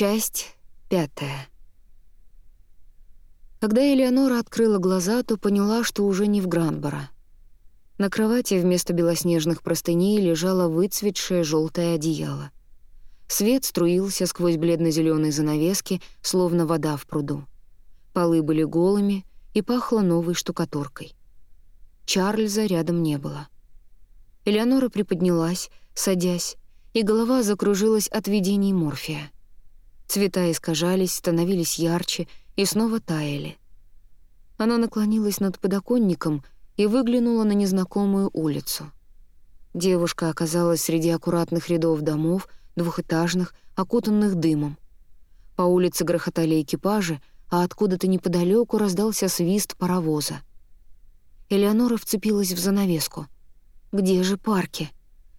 Часть пятая. Когда Элеонора открыла глаза, то поняла, что уже не в Гранборо. На кровати вместо белоснежных простыней лежало выцветшее желтое одеяло. Свет струился сквозь бледно зеленые занавески, словно вода в пруду. Полы были голыми и пахло новой штукатуркой. Чарльза рядом не было. Элеонора приподнялась, садясь, и голова закружилась от видений морфия. Цвета искажались, становились ярче и снова таяли. Она наклонилась над подоконником и выглянула на незнакомую улицу. Девушка оказалась среди аккуратных рядов домов, двухэтажных, окутанных дымом. По улице грохотали экипажи, а откуда-то неподалеку раздался свист паровоза. Элеонора вцепилась в занавеску. «Где же парки?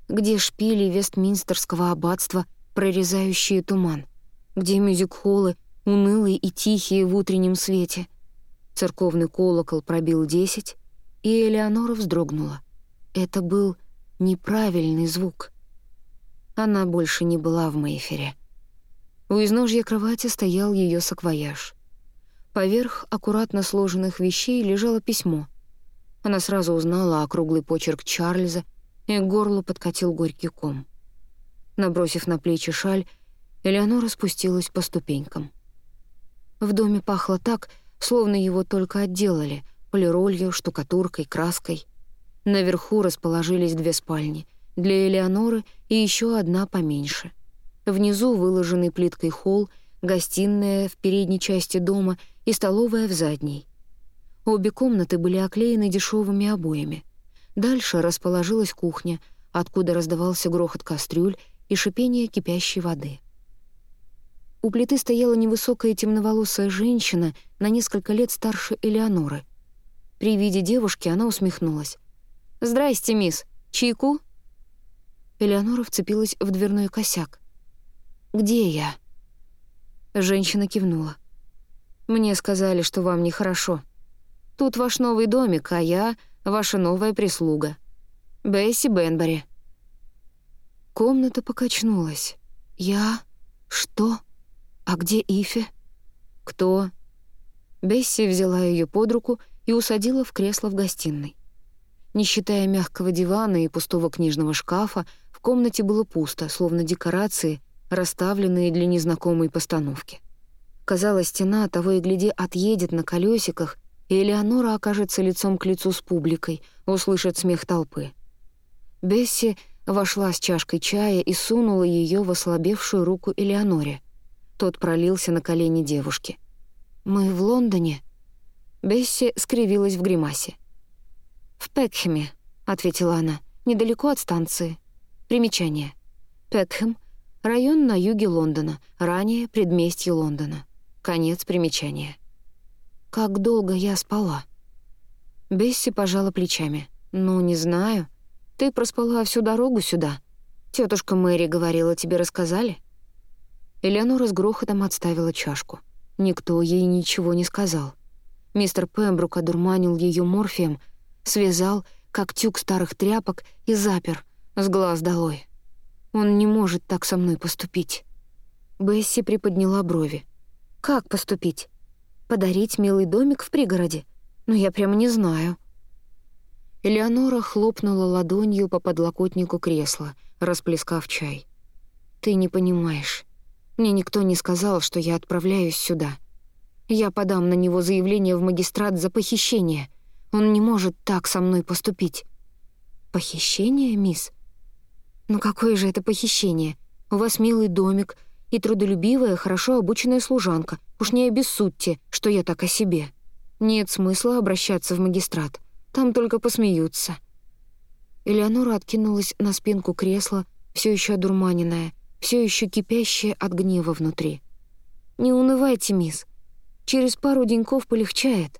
Где шпили Вестминстерского аббатства, прорезающие туман?» Где мюзик-холлы, унылые и тихие в утреннем свете. Церковный колокол пробил десять, и Элеонора вздрогнула. Это был неправильный звук. Она больше не была в Мейфере. У изножья кровати стоял ее саквояж. Поверх аккуратно сложенных вещей лежало письмо. Она сразу узнала округлый почерк Чарльза, и к горлу подкатил горький ком. Набросив на плечи шаль, Элеонора спустилась по ступенькам. В доме пахло так, словно его только отделали, полиролью, штукатуркой, краской. Наверху расположились две спальни, для Элеоноры и еще одна поменьше. Внизу выложенный плиткой холл, гостиная в передней части дома и столовая в задней. Обе комнаты были оклеены дешевыми обоями. Дальше расположилась кухня, откуда раздавался грохот кастрюль и шипение кипящей воды. У плиты стояла невысокая темноволосая женщина на несколько лет старше Элеоноры. При виде девушки она усмехнулась. «Здрасте, мисс. Чайку?» Элеонора вцепилась в дверной косяк. «Где я?» Женщина кивнула. «Мне сказали, что вам нехорошо. Тут ваш новый домик, а я — ваша новая прислуга. Бесси Бенбери». Комната покачнулась. «Я? Что?» «А где Ифи?» «Кто?» Бесси взяла ее под руку и усадила в кресло в гостиной. Не считая мягкого дивана и пустого книжного шкафа, в комнате было пусто, словно декорации, расставленные для незнакомой постановки. Казалось, стена того и гляди отъедет на колесиках, и Элеонора окажется лицом к лицу с публикой, услышит смех толпы. Бесси вошла с чашкой чая и сунула ее в ослабевшую руку Элеоноре — тот пролился на колени девушки. «Мы в Лондоне?» Бесси скривилась в гримасе. «В Пекхеме», — ответила она, — «недалеко от станции. Примечание. Пекхем — район на юге Лондона, ранее предместье Лондона. Конец примечания». «Как долго я спала?» Бесси пожала плечами. «Ну, не знаю. Ты проспала всю дорогу сюда. Тетушка Мэри говорила, тебе рассказали?» Элеонора с грохотом отставила чашку. Никто ей ничего не сказал. Мистер Пембрук одурманил ее морфием, связал, как тюк старых тряпок, и запер, с глаз долой. Он не может так со мной поступить. Бесси приподняла брови. «Как поступить? Подарить милый домик в пригороде? Ну, я прямо не знаю». Элеонора хлопнула ладонью по подлокотнику кресла, расплескав чай. «Ты не понимаешь. Мне никто не сказал, что я отправляюсь сюда. Я подам на него заявление в магистрат за похищение. Он не может так со мной поступить». «Похищение, мисс?» «Ну какое же это похищение? У вас милый домик и трудолюбивая, хорошо обученная служанка. Уж не обессудьте, что я так о себе. Нет смысла обращаться в магистрат. Там только посмеются». Элеонора откинулась на спинку кресла, все еще одурманенная, все еще кипящее от гнева внутри. «Не унывайте, мисс. Через пару деньков полегчает».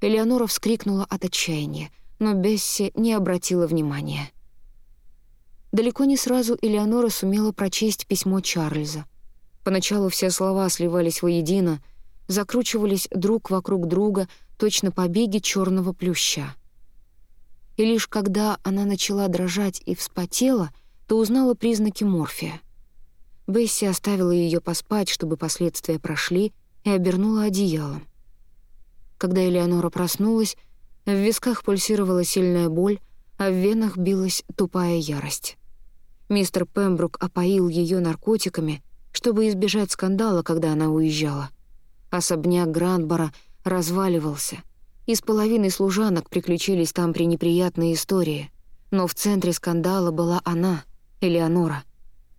Элеонора вскрикнула от отчаяния, но Бесси не обратила внимания. Далеко не сразу Элеонора сумела прочесть письмо Чарльза. Поначалу все слова сливались воедино, закручивались друг вокруг друга, точно побеги черного плюща. И лишь когда она начала дрожать и вспотела — то узнала признаки морфия. Бесси оставила ее поспать, чтобы последствия прошли, и обернула одеялом. Когда Элеонора проснулась, в висках пульсировала сильная боль, а в венах билась тупая ярость. Мистер Пембрук опоил ее наркотиками, чтобы избежать скандала, когда она уезжала. Особняк Грандбора разваливался. Из половины служанок приключились там пренеприятные истории. Но в центре скандала была она, Элеонора.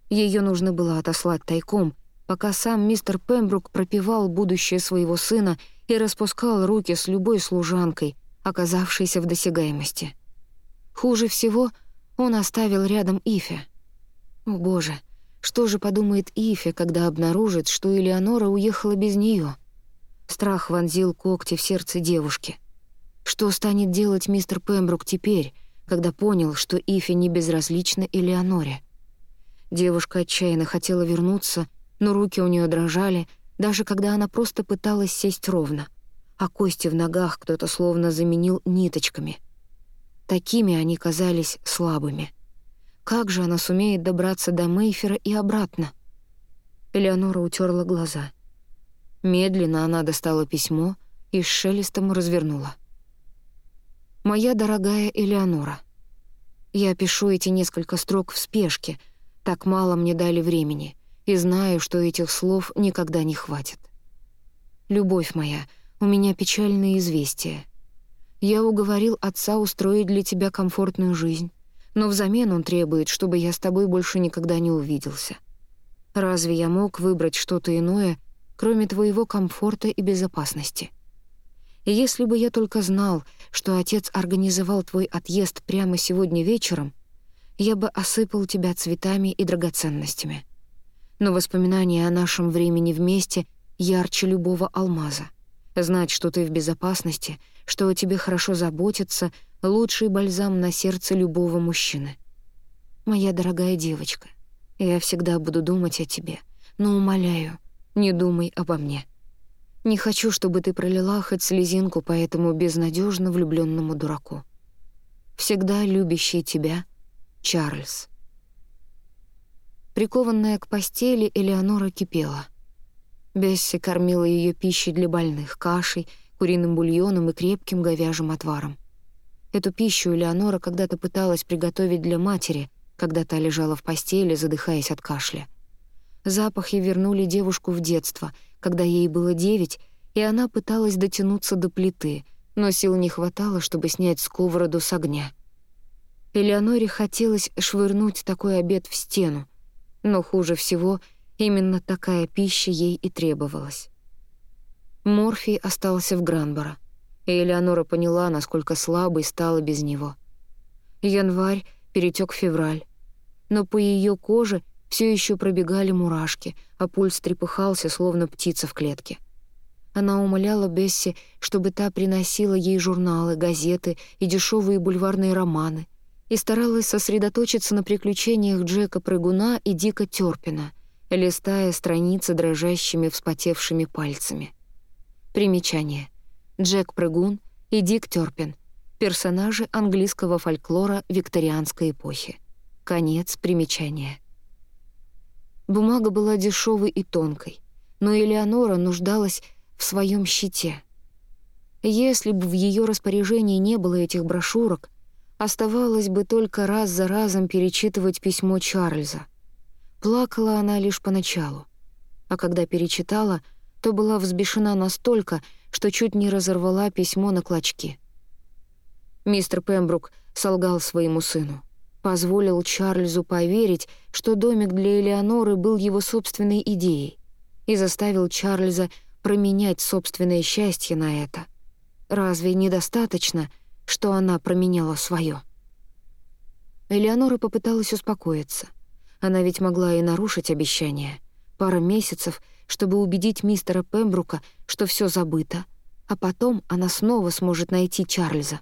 Ее нужно было отослать тайком, пока сам мистер Пембрук пропивал будущее своего сына и распускал руки с любой служанкой, оказавшейся в досягаемости. Хуже всего он оставил рядом Ифе. О боже, что же подумает Ифе, когда обнаружит, что Элеонора уехала без нее? Страх вонзил когти в сердце девушки. Что станет делать мистер Пембрук теперь, когда понял, что Ифе не безразлична Элеоноре? Девушка отчаянно хотела вернуться, но руки у нее дрожали, даже когда она просто пыталась сесть ровно, а кости в ногах кто-то словно заменил ниточками. Такими они казались слабыми. Как же она сумеет добраться до Мейфера и обратно? Элеонора утерла глаза. Медленно она достала письмо и с шелестом развернула. «Моя дорогая Элеонора, я пишу эти несколько строк в спешке — так мало мне дали времени, и знаю, что этих слов никогда не хватит. Любовь моя, у меня печальное известие. Я уговорил отца устроить для тебя комфортную жизнь, но взамен он требует, чтобы я с тобой больше никогда не увиделся. Разве я мог выбрать что-то иное, кроме твоего комфорта и безопасности? И если бы я только знал, что отец организовал твой отъезд прямо сегодня вечером, я бы осыпал тебя цветами и драгоценностями. Но воспоминания о нашем времени вместе ярче любого алмаза. Знать, что ты в безопасности, что о тебе хорошо заботятся — лучший бальзам на сердце любого мужчины. Моя дорогая девочка, я всегда буду думать о тебе, но умоляю, не думай обо мне. Не хочу, чтобы ты пролила хоть слезинку по этому безнадежно влюбленному дураку. Всегда любящий тебя — Чарльз. Прикованная к постели, Элеонора кипела. Бесси кормила ее пищей для больных, кашей, куриным бульоном и крепким говяжьим отваром. Эту пищу Элеонора когда-то пыталась приготовить для матери, когда та лежала в постели, задыхаясь от кашля. Запахи вернули девушку в детство, когда ей было девять, и она пыталась дотянуться до плиты, но сил не хватало, чтобы снять сковороду с огня. Элеоноре хотелось швырнуть такой обед в стену, но хуже всего именно такая пища ей и требовалась. Морфий остался в Гранборо, и Элеонора поняла, насколько слабой стала без него. Январь перетек в февраль, но по ее коже все еще пробегали мурашки, а пульс трепыхался, словно птица в клетке. Она умоляла Бесси, чтобы та приносила ей журналы, газеты и дешевые бульварные романы — и старалась сосредоточиться на приключениях Джека Прыгуна и Дика Тёрпина, листая страницы дрожащими вспотевшими пальцами. Примечание. Джек Прыгун и Дик Тёрпин — персонажи английского фольклора викторианской эпохи. Конец примечания. Бумага была дешевой и тонкой, но Элеонора нуждалась в своем щите. Если бы в ее распоряжении не было этих брошюрок — Оставалось бы только раз за разом перечитывать письмо Чарльза. Плакала она лишь поначалу, а когда перечитала, то была взбешена настолько, что чуть не разорвала письмо на клочки. Мистер Пембрук солгал своему сыну. Позволил Чарльзу поверить, что домик для Элеоноры был его собственной идеей, и заставил Чарльза променять собственное счастье на это. Разве недостаточно, что она променяла свое. Элеонора попыталась успокоиться. Она ведь могла и нарушить обещание. Пара месяцев, чтобы убедить мистера Пембрука, что все забыто, а потом она снова сможет найти Чарльза.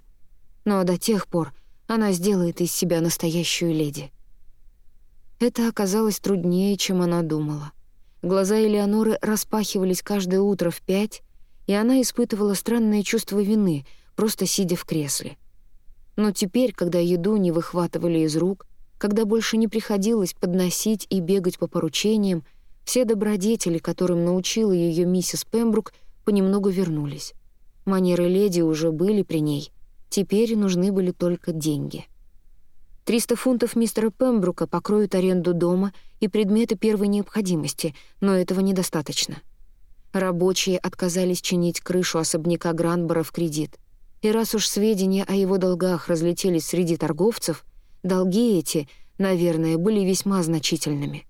Но до тех пор она сделает из себя настоящую леди. Это оказалось труднее, чем она думала. Глаза Элеоноры распахивались каждое утро в пять, и она испытывала странное чувство вины, просто сидя в кресле. Но теперь, когда еду не выхватывали из рук, когда больше не приходилось подносить и бегать по поручениям, все добродетели, которым научила ее миссис Пембрук, понемногу вернулись. Манеры леди уже были при ней, теперь нужны были только деньги. 300 фунтов мистера Пембрука покроют аренду дома и предметы первой необходимости, но этого недостаточно. Рабочие отказались чинить крышу особняка Гранбора в кредит. И раз уж сведения о его долгах разлетелись среди торговцев, долги эти, наверное, были весьма значительными.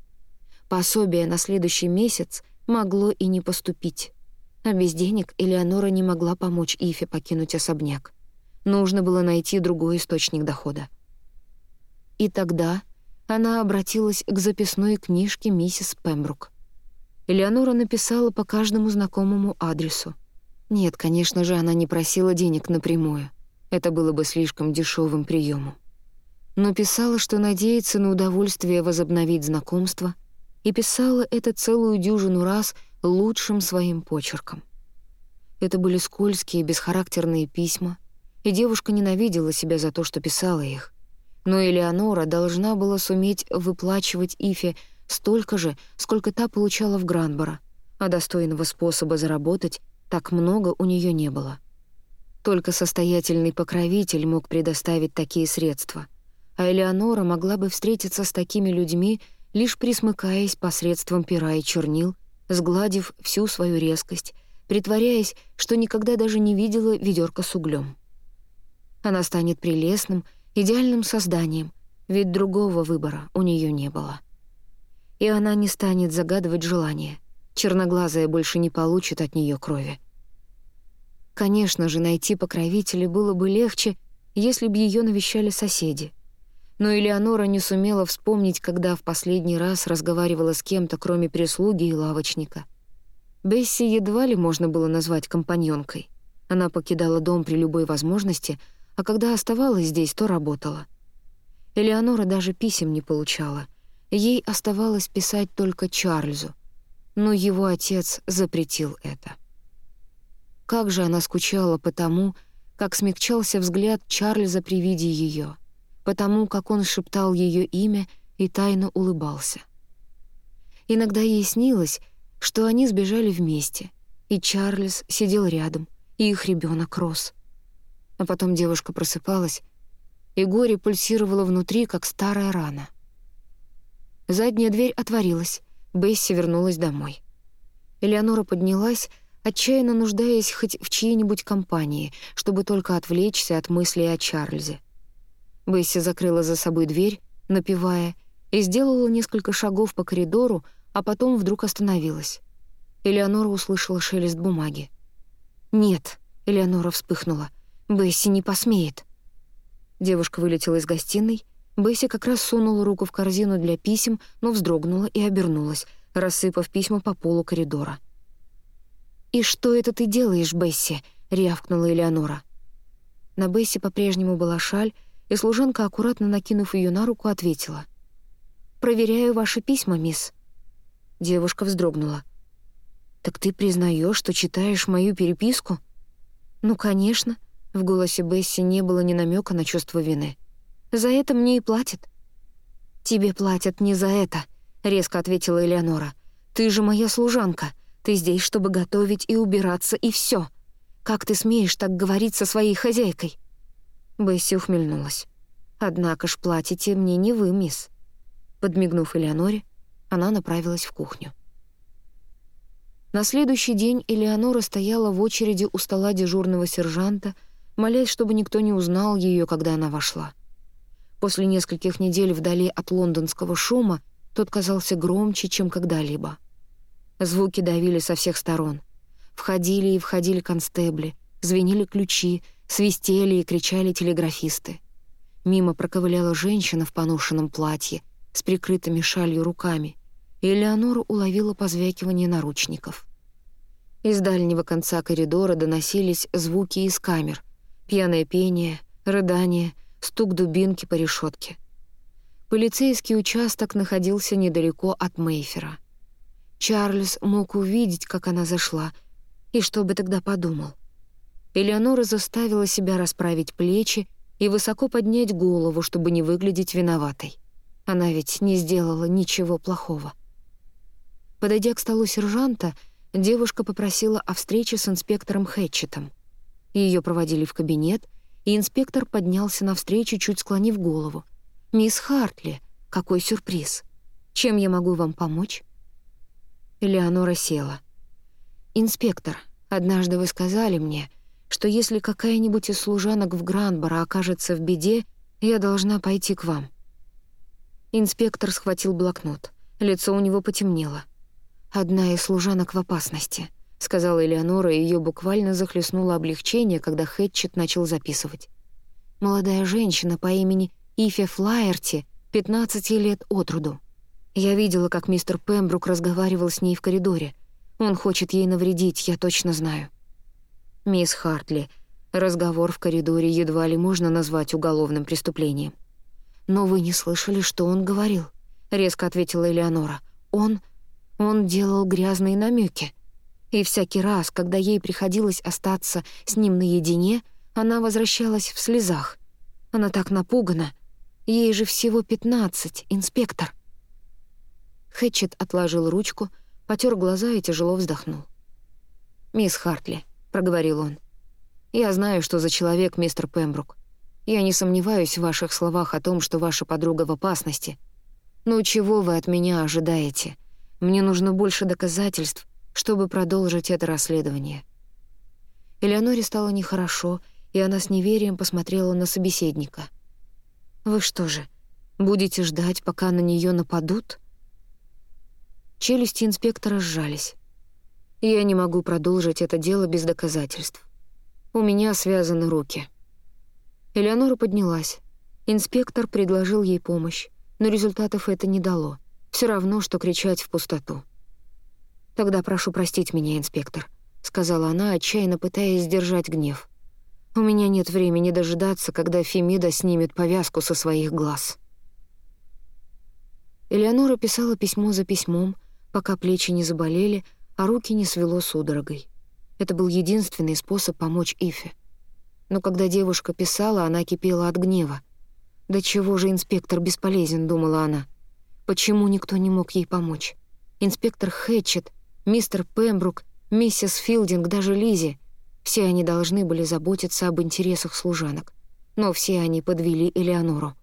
Пособие на следующий месяц могло и не поступить. А без денег Элеонора не могла помочь Ифе покинуть особняк. Нужно было найти другой источник дохода. И тогда она обратилась к записной книжке миссис Пембрук. Элеонора написала по каждому знакомому адресу. Нет, конечно же, она не просила денег напрямую. Это было бы слишком дешевым приемом. Но писала, что надеется на удовольствие возобновить знакомство, и писала это целую дюжину раз лучшим своим почерком. Это были скользкие, бесхарактерные письма, и девушка ненавидела себя за то, что писала их. Но Элеонора должна была суметь выплачивать Ифе столько же, сколько та получала в Гранборо, а достойного способа заработать так много у нее не было. Только состоятельный покровитель мог предоставить такие средства, а Элеонора могла бы встретиться с такими людьми, лишь присмыкаясь посредством пера и чернил, сгладив всю свою резкость, притворяясь, что никогда даже не видела ведерко с углем. Она станет прелестным, идеальным созданием, ведь другого выбора у нее не было. И она не станет загадывать желание. Черноглазая больше не получит от нее крови. Конечно же, найти покровителя было бы легче, если бы ее навещали соседи. Но Элеонора не сумела вспомнить, когда в последний раз разговаривала с кем-то, кроме прислуги и лавочника. Бесси едва ли можно было назвать компаньонкой. Она покидала дом при любой возможности — а когда оставалась здесь, то работала. Элеонора даже писем не получала. Ей оставалось писать только Чарльзу, но его отец запретил это. Как же она скучала по тому, как смягчался взгляд Чарльза при виде ее, потому как он шептал ее имя и тайно улыбался. Иногда ей снилось, что они сбежали вместе, и Чарльз сидел рядом, и их ребенок рос — а потом девушка просыпалась, и горе пульсировало внутри, как старая рана. Задняя дверь отворилась, Бесси вернулась домой. Элеонора поднялась, отчаянно нуждаясь хоть в чьей-нибудь компании, чтобы только отвлечься от мыслей о Чарльзе. Бесси закрыла за собой дверь, напевая, и сделала несколько шагов по коридору, а потом вдруг остановилась. Элеонора услышала шелест бумаги. «Нет», — Элеонора вспыхнула, Бесси не посмеет». Девушка вылетела из гостиной. Бесси как раз сунула руку в корзину для писем, но вздрогнула и обернулась, рассыпав письма по полу коридора. «И что это ты делаешь, Бесси?» — рявкнула Элеонора. На Бесси по-прежнему была шаль, и служанка, аккуратно накинув ее на руку, ответила. «Проверяю ваши письма, мисс». Девушка вздрогнула. «Так ты признаешь, что читаешь мою переписку?» «Ну, конечно», в голосе Бесси не было ни намека на чувство вины. «За это мне и платят». «Тебе платят не за это», — резко ответила Элеонора. «Ты же моя служанка. Ты здесь, чтобы готовить и убираться, и все. Как ты смеешь так говорить со своей хозяйкой?» Бесси ухмыльнулась. «Однако ж платите мне не вы, мисс». Подмигнув Элеоноре, она направилась в кухню. На следующий день Элеонора стояла в очереди у стола дежурного сержанта — молясь, чтобы никто не узнал ее, когда она вошла. После нескольких недель вдали от лондонского шума тот казался громче, чем когда-либо. Звуки давили со всех сторон. Входили и входили констебли, звенели ключи, свистели и кричали телеграфисты. Мимо проковыляла женщина в поношенном платье с прикрытыми шалью руками, и Элеонора уловила позвякивание наручников. Из дальнего конца коридора доносились звуки из камер, Пьяное пение, рыдание, стук дубинки по решетке. Полицейский участок находился недалеко от Мейфера. Чарльз мог увидеть, как она зашла, и что бы тогда подумал. Элеонора заставила себя расправить плечи и высоко поднять голову, чтобы не выглядеть виноватой. Она ведь не сделала ничего плохого. Подойдя к столу сержанта, девушка попросила о встрече с инспектором Хэтчетом. Ее проводили в кабинет, и инспектор поднялся навстречу, чуть склонив голову. «Мисс Хартли, какой сюрприз! Чем я могу вам помочь?» Элеонора села. «Инспектор, однажды вы сказали мне, что если какая-нибудь из служанок в Гранборо окажется в беде, я должна пойти к вам». Инспектор схватил блокнот. Лицо у него потемнело. «Одна из служанок в опасности», — сказала Элеонора, и её буквально захлестнуло облегчение, когда Хэтчет начал записывать. «Молодая женщина по имени Ифе Флаерти, 15 лет от роду. Я видела, как мистер Пембрук разговаривал с ней в коридоре. Он хочет ей навредить, я точно знаю». «Мисс Хартли, разговор в коридоре едва ли можно назвать уголовным преступлением». «Но вы не слышали, что он говорил?» — резко ответила Элеонора. «Он...» Он делал грязные намеки. И всякий раз, когда ей приходилось остаться с ним наедине, она возвращалась в слезах. Она так напугана. Ей же всего пятнадцать, инспектор. Хэтчет отложил ручку, потер глаза и тяжело вздохнул. «Мисс Хартли», — проговорил он, — «я знаю, что за человек мистер Пембрук. Я не сомневаюсь в ваших словах о том, что ваша подруга в опасности. Но чего вы от меня ожидаете?» Мне нужно больше доказательств, чтобы продолжить это расследование». Элеоноре стало нехорошо, и она с неверием посмотрела на собеседника. «Вы что же, будете ждать, пока на нее нападут?» Челюсти инспектора сжались. «Я не могу продолжить это дело без доказательств. У меня связаны руки». Элеонора поднялась. Инспектор предложил ей помощь, но результатов это не дало — все равно, что кричать в пустоту. «Тогда прошу простить меня, инспектор», — сказала она, отчаянно пытаясь сдержать гнев. «У меня нет времени дожидаться, когда Фемида снимет повязку со своих глаз». Элеонора писала письмо за письмом, пока плечи не заболели, а руки не свело судорогой. Это был единственный способ помочь Ифе. Но когда девушка писала, она кипела от гнева. «Да чего же инспектор бесполезен», — думала она. Почему никто не мог ей помочь? Инспектор Хэтчет, мистер Пембрук, миссис Филдинг, даже Лизи. Все они должны были заботиться об интересах служанок. Но все они подвели Элеонору.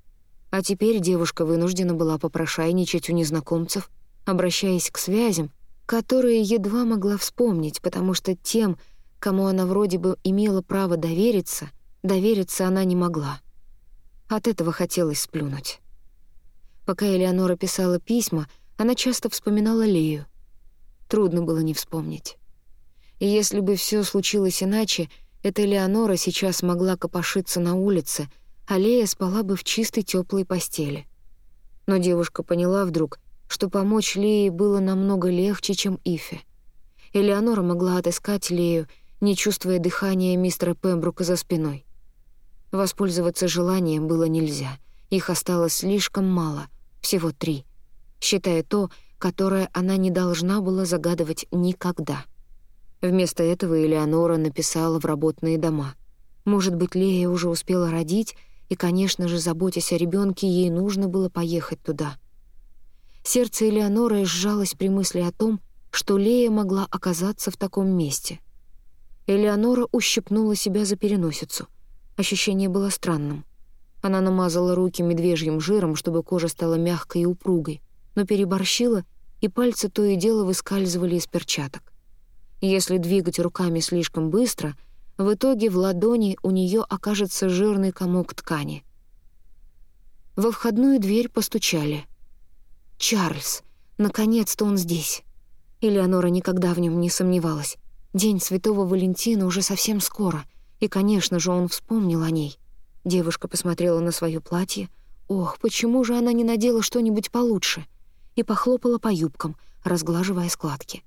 А теперь девушка вынуждена была попрошайничать у незнакомцев, обращаясь к связям, которые едва могла вспомнить, потому что тем, кому она вроде бы имела право довериться, довериться она не могла. От этого хотелось сплюнуть. Пока Элеонора писала письма, она часто вспоминала Лею. Трудно было не вспомнить. И если бы все случилось иначе, эта Элеонора сейчас могла копошиться на улице, а Лея спала бы в чистой теплой постели. Но девушка поняла вдруг, что помочь Лее было намного легче, чем Ифе. Элеонора могла отыскать Лею, не чувствуя дыхания мистера Пембрука за спиной. Воспользоваться желанием было нельзя, их осталось слишком мало, всего три, считая то, которое она не должна была загадывать никогда. Вместо этого Элеонора написала в работные дома. Может быть, Лея уже успела родить, и, конечно же, заботясь о ребенке, ей нужно было поехать туда. Сердце Элеоноры сжалось при мысли о том, что Лея могла оказаться в таком месте. Элеонора ущипнула себя за переносицу. Ощущение было странным — она намазала руки медвежьим жиром, чтобы кожа стала мягкой и упругой, но переборщила, и пальцы то и дело выскальзывали из перчаток. Если двигать руками слишком быстро, в итоге в ладони у нее окажется жирный комок ткани. Во входную дверь постучали. «Чарльз! Наконец-то он здесь!» Элеонора никогда в нем не сомневалась. День Святого Валентина уже совсем скоро, и, конечно же, он вспомнил о ней — Девушка посмотрела на свое платье. Ох, почему же она не надела что-нибудь получше? И похлопала по юбкам, разглаживая складки.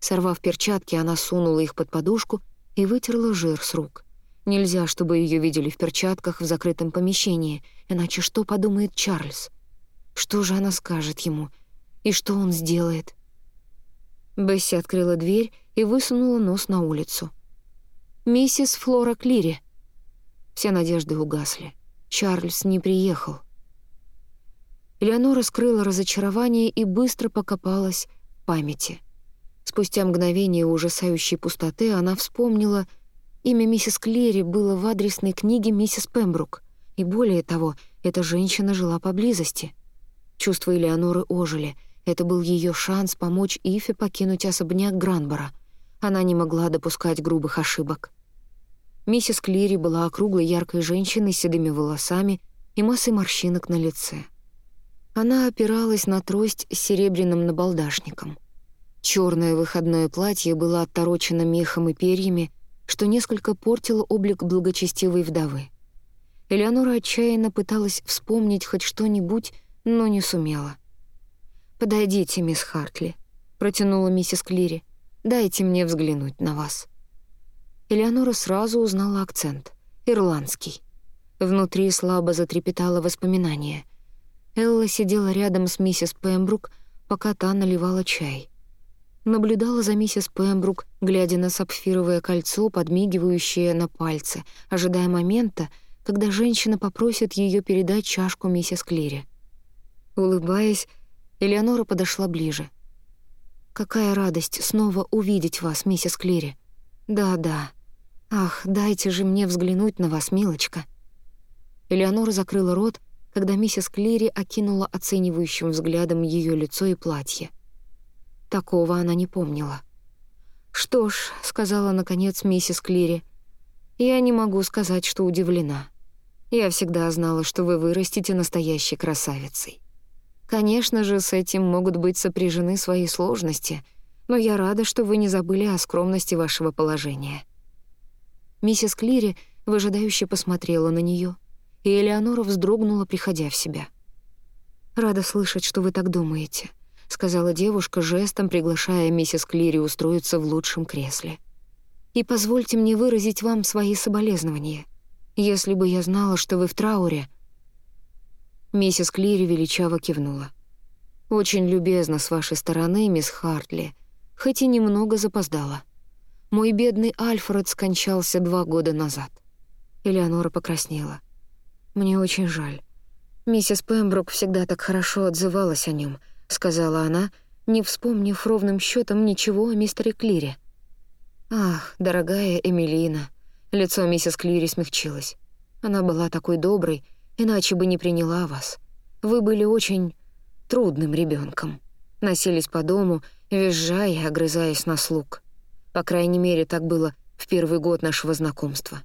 Сорвав перчатки, она сунула их под подушку и вытерла жир с рук. Нельзя, чтобы ее видели в перчатках в закрытом помещении, иначе что подумает Чарльз? Что же она скажет ему? И что он сделает? Бесси открыла дверь и высунула нос на улицу. «Миссис Флора Клири», все надежды угасли. Чарльз не приехал. Элеонора скрыла разочарование и быстро покопалась в памяти. Спустя мгновение ужасающей пустоты она вспомнила, имя миссис Клери было в адресной книге миссис Пембрук, и более того, эта женщина жила поблизости. Чувства Элеоноры ожили. Это был ее шанс помочь Ифе покинуть особняк Гранбора. Она не могла допускать грубых ошибок. Миссис Клири была округлой яркой женщиной с седыми волосами и массой морщинок на лице. Она опиралась на трость с серебряным набалдашником. Черное выходное платье было отторочено мехом и перьями, что несколько портило облик благочестивой вдовы. Элеонора отчаянно пыталась вспомнить хоть что-нибудь, но не сумела. «Подойдите, мисс Хартли», — протянула миссис Клири. «Дайте мне взглянуть на вас». Элеонора сразу узнала акцент. Ирландский. Внутри слабо затрепетало воспоминание. Элла сидела рядом с миссис Пембрук, пока та наливала чай. Наблюдала за миссис Пембрук, глядя на сапфировое кольцо, подмигивающее на пальце, ожидая момента, когда женщина попросит ее передать чашку миссис Клири. Улыбаясь, Элеонора подошла ближе. «Какая радость снова увидеть вас, миссис Клири. Да-да, «Ах, дайте же мне взглянуть на вас, милочка». Элеонора закрыла рот, когда миссис Клири окинула оценивающим взглядом ее лицо и платье. Такого она не помнила. «Что ж», — сказала наконец миссис Клири, — «я не могу сказать, что удивлена. Я всегда знала, что вы вырастете настоящей красавицей. Конечно же, с этим могут быть сопряжены свои сложности, но я рада, что вы не забыли о скромности вашего положения». Миссис Клири выжидающе посмотрела на нее, и Элеонора вздрогнула, приходя в себя. «Рада слышать, что вы так думаете», — сказала девушка, жестом приглашая миссис Клири устроиться в лучшем кресле. «И позвольте мне выразить вам свои соболезнования. Если бы я знала, что вы в трауре...» Миссис Клири величаво кивнула. «Очень любезно с вашей стороны, мисс Хартли, хоть и немного запоздала. Мой бедный Альфред скончался два года назад. Элеонора покраснела. Мне очень жаль. Миссис Пембрук всегда так хорошо отзывалась о нем, сказала она, не вспомнив ровным счетом ничего о мистере Клире. Ах, дорогая Эмилина. Лицо миссис Клири смягчилось. Она была такой доброй, иначе бы не приняла вас. Вы были очень трудным ребенком. Носились по дому, визжая и огрызаясь на слуг. По крайней мере, так было в первый год нашего знакомства.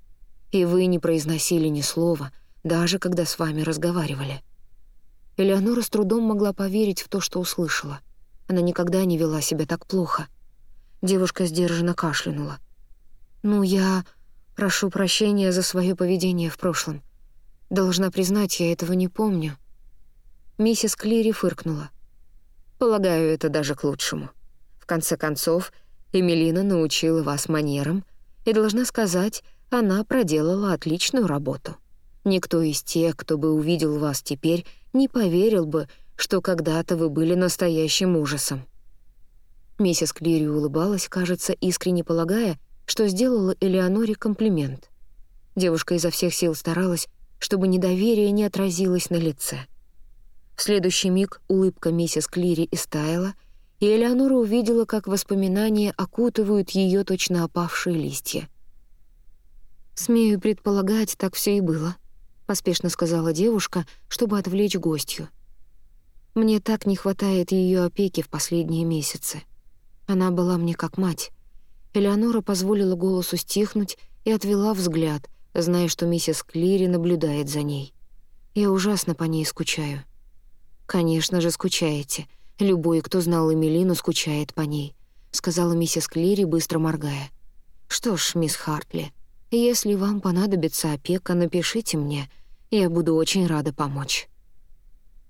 И вы не произносили ни слова, даже когда с вами разговаривали. Элеонора с трудом могла поверить в то, что услышала. Она никогда не вела себя так плохо. Девушка сдержанно кашлянула. «Ну, я прошу прощения за свое поведение в прошлом. Должна признать, я этого не помню». Миссис Клири фыркнула. «Полагаю, это даже к лучшему. В конце концов, — Эмилина научила вас манерам, и, должна сказать, она проделала отличную работу. Никто из тех, кто бы увидел вас теперь, не поверил бы, что когда-то вы были настоящим ужасом». Миссис Клири улыбалась, кажется, искренне полагая, что сделала Элеоноре комплимент. Девушка изо всех сил старалась, чтобы недоверие не отразилось на лице. В следующий миг улыбка миссис Клири истаяла, и Элеонора увидела, как воспоминания окутывают ее точно опавшие листья. «Смею предполагать, так все и было», — поспешно сказала девушка, чтобы отвлечь гостью. «Мне так не хватает ее опеки в последние месяцы. Она была мне как мать». Элеонора позволила голосу стихнуть и отвела взгляд, зная, что миссис Клири наблюдает за ней. «Я ужасно по ней скучаю». «Конечно же, скучаете», Любой, кто знал Эмилину, скучает по ней», — сказала миссис Клири, быстро моргая. «Что ж, мисс Хартли, если вам понадобится опека, напишите мне, я буду очень рада помочь».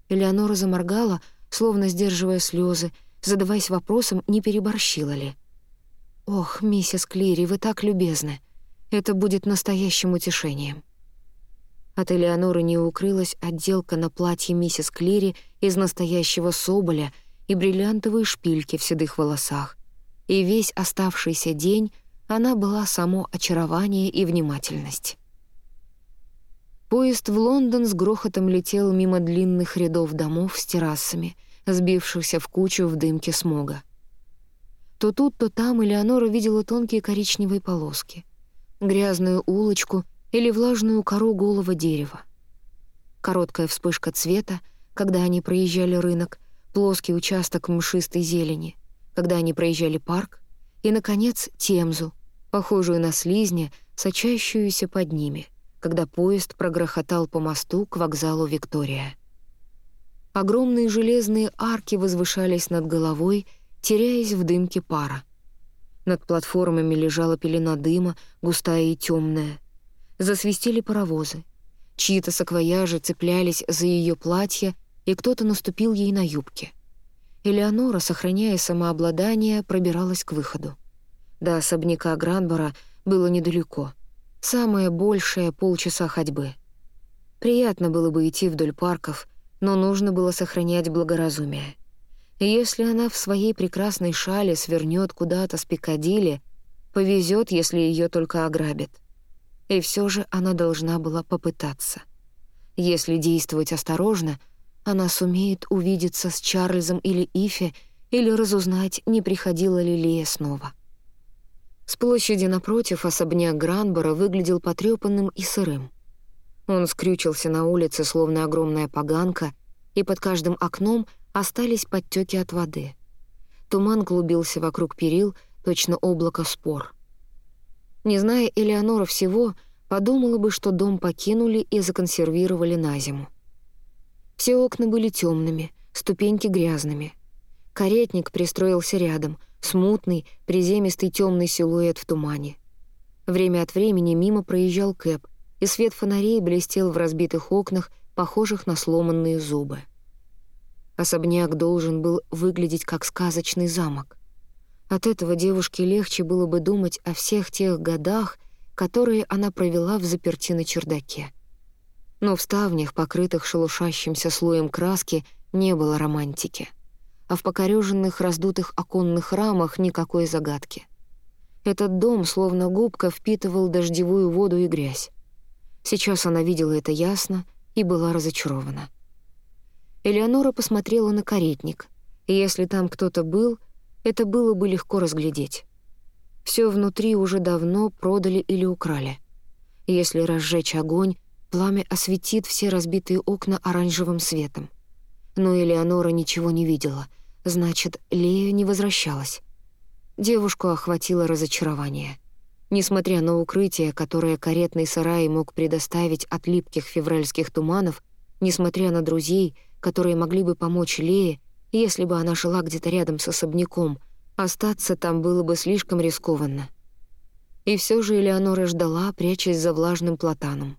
Элеонора заморгала, словно сдерживая слезы, задаваясь вопросом, не переборщила ли. «Ох, миссис Клири, вы так любезны. Это будет настоящим утешением». От Элеоноры не укрылась отделка на платье миссис Клири из настоящего соболя и бриллиантовые шпильки в седых волосах. И весь оставшийся день она была само очарование и внимательность. Поезд в Лондон с грохотом летел мимо длинных рядов домов с террасами, сбившихся в кучу в дымке смога. То тут, то там Элеонора видела тонкие коричневые полоски, грязную улочку или влажную кору голого дерева. Короткая вспышка цвета, когда они проезжали рынок, плоский участок мшистой зелени, когда они проезжали парк, и, наконец, Темзу, похожую на слизня, сочащуюся под ними, когда поезд прогрохотал по мосту к вокзалу Виктория. Огромные железные арки возвышались над головой, теряясь в дымке пара. Над платформами лежала пелена дыма, густая и темная. Засвистели паровозы. Чьи-то саквояжи цеплялись за ее платье, и кто-то наступил ей на юбки. Элеонора, сохраняя самообладание, пробиралась к выходу. До особняка Гранбора было недалеко. Самое большее — полчаса ходьбы. Приятно было бы идти вдоль парков — но нужно было сохранять благоразумие. Если она в своей прекрасной шале свернет куда-то с Пикадилли, повезет, если ее только ограбят. И все же она должна была попытаться. Если действовать осторожно, она сумеет увидеться с Чарльзом или Ифи или разузнать, не приходила ли Лея снова. С площади напротив особняк Гранбора выглядел потрепанным и сырым. Он скрючился на улице, словно огромная поганка, и под каждым окном остались подтеки от воды. Туман клубился вокруг перил, точно облако спор. Не зная Элеонора всего, подумала бы, что дом покинули и законсервировали на зиму. Все окна были темными, ступеньки грязными. Каретник пристроился рядом, смутный, приземистый темный силуэт в тумане. Время от времени мимо проезжал Кэп, и свет фонарей блестел в разбитых окнах, похожих на сломанные зубы. Особняк должен был выглядеть как сказочный замок. От этого девушке легче было бы думать о всех тех годах, которые она провела в заперти на чердаке. Но в ставнях, покрытых шелушащимся слоем краски, не было романтики. А в покорёженных раздутых оконных рамах никакой загадки. Этот дом, словно губка, впитывал дождевую воду и грязь. Сейчас она видела это ясно и была разочарована. Элеонора посмотрела на каретник, и если там кто-то был, это было бы легко разглядеть. Все внутри уже давно продали или украли. Если разжечь огонь, пламя осветит все разбитые окна оранжевым светом. Но Элеонора ничего не видела, значит, Лея не возвращалась. Девушку охватило разочарование — Несмотря на укрытие, которое каретный сарай мог предоставить от липких февральских туманов, несмотря на друзей, которые могли бы помочь Лее, если бы она жила где-то рядом с особняком, остаться там было бы слишком рискованно. И все же Элеонора ждала, прячась за влажным платаном.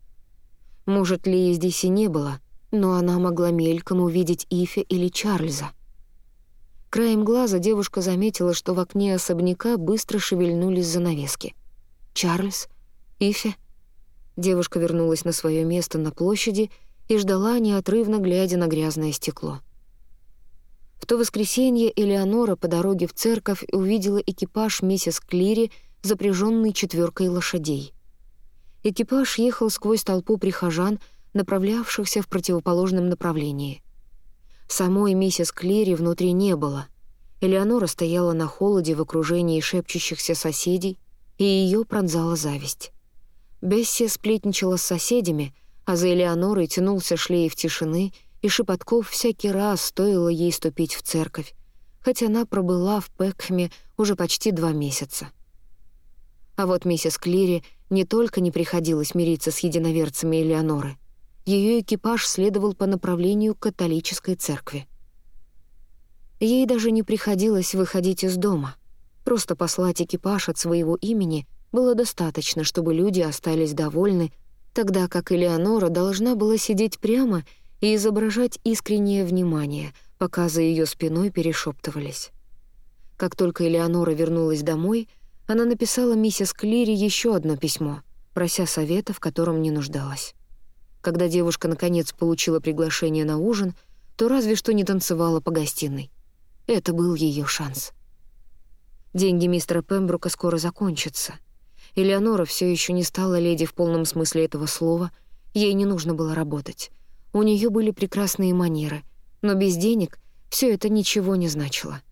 Может, Леи здесь и не было, но она могла мельком увидеть Ифе или Чарльза. Краем глаза девушка заметила, что в окне особняка быстро шевельнулись занавески — Чарльз? Ифи?» Девушка вернулась на свое место на площади и ждала, неотрывно глядя на грязное стекло. В то воскресенье Элеонора по дороге в церковь увидела экипаж миссис Клири, запряженный четверкой лошадей. Экипаж ехал сквозь толпу прихожан, направлявшихся в противоположном направлении. Самой миссис Клири внутри не было. Элеонора стояла на холоде в окружении шепчущихся соседей, и ее пронзала зависть. Бесси сплетничала с соседями, а за Элеонорой тянулся шлейф тишины, и шепотков всякий раз стоило ей ступить в церковь, хоть она пробыла в Пекхме уже почти два месяца. А вот миссис Клири не только не приходилось мириться с единоверцами Элеоноры, ее экипаж следовал по направлению к католической церкви. Ей даже не приходилось выходить из дома — Просто послать экипаж от своего имени было достаточно, чтобы люди остались довольны, тогда как Элеонора должна была сидеть прямо и изображать искреннее внимание, пока за ее спиной перешептывались. Как только Элеонора вернулась домой, она написала миссис Клири еще одно письмо, прося совета, в котором не нуждалась. Когда девушка наконец получила приглашение на ужин, то разве что не танцевала по гостиной. Это был ее шанс. Деньги мистера Пембрука скоро закончатся. Элеонора все еще не стала леди в полном смысле этого слова, Ей не нужно было работать. У нее были прекрасные манеры, но без денег все это ничего не значило.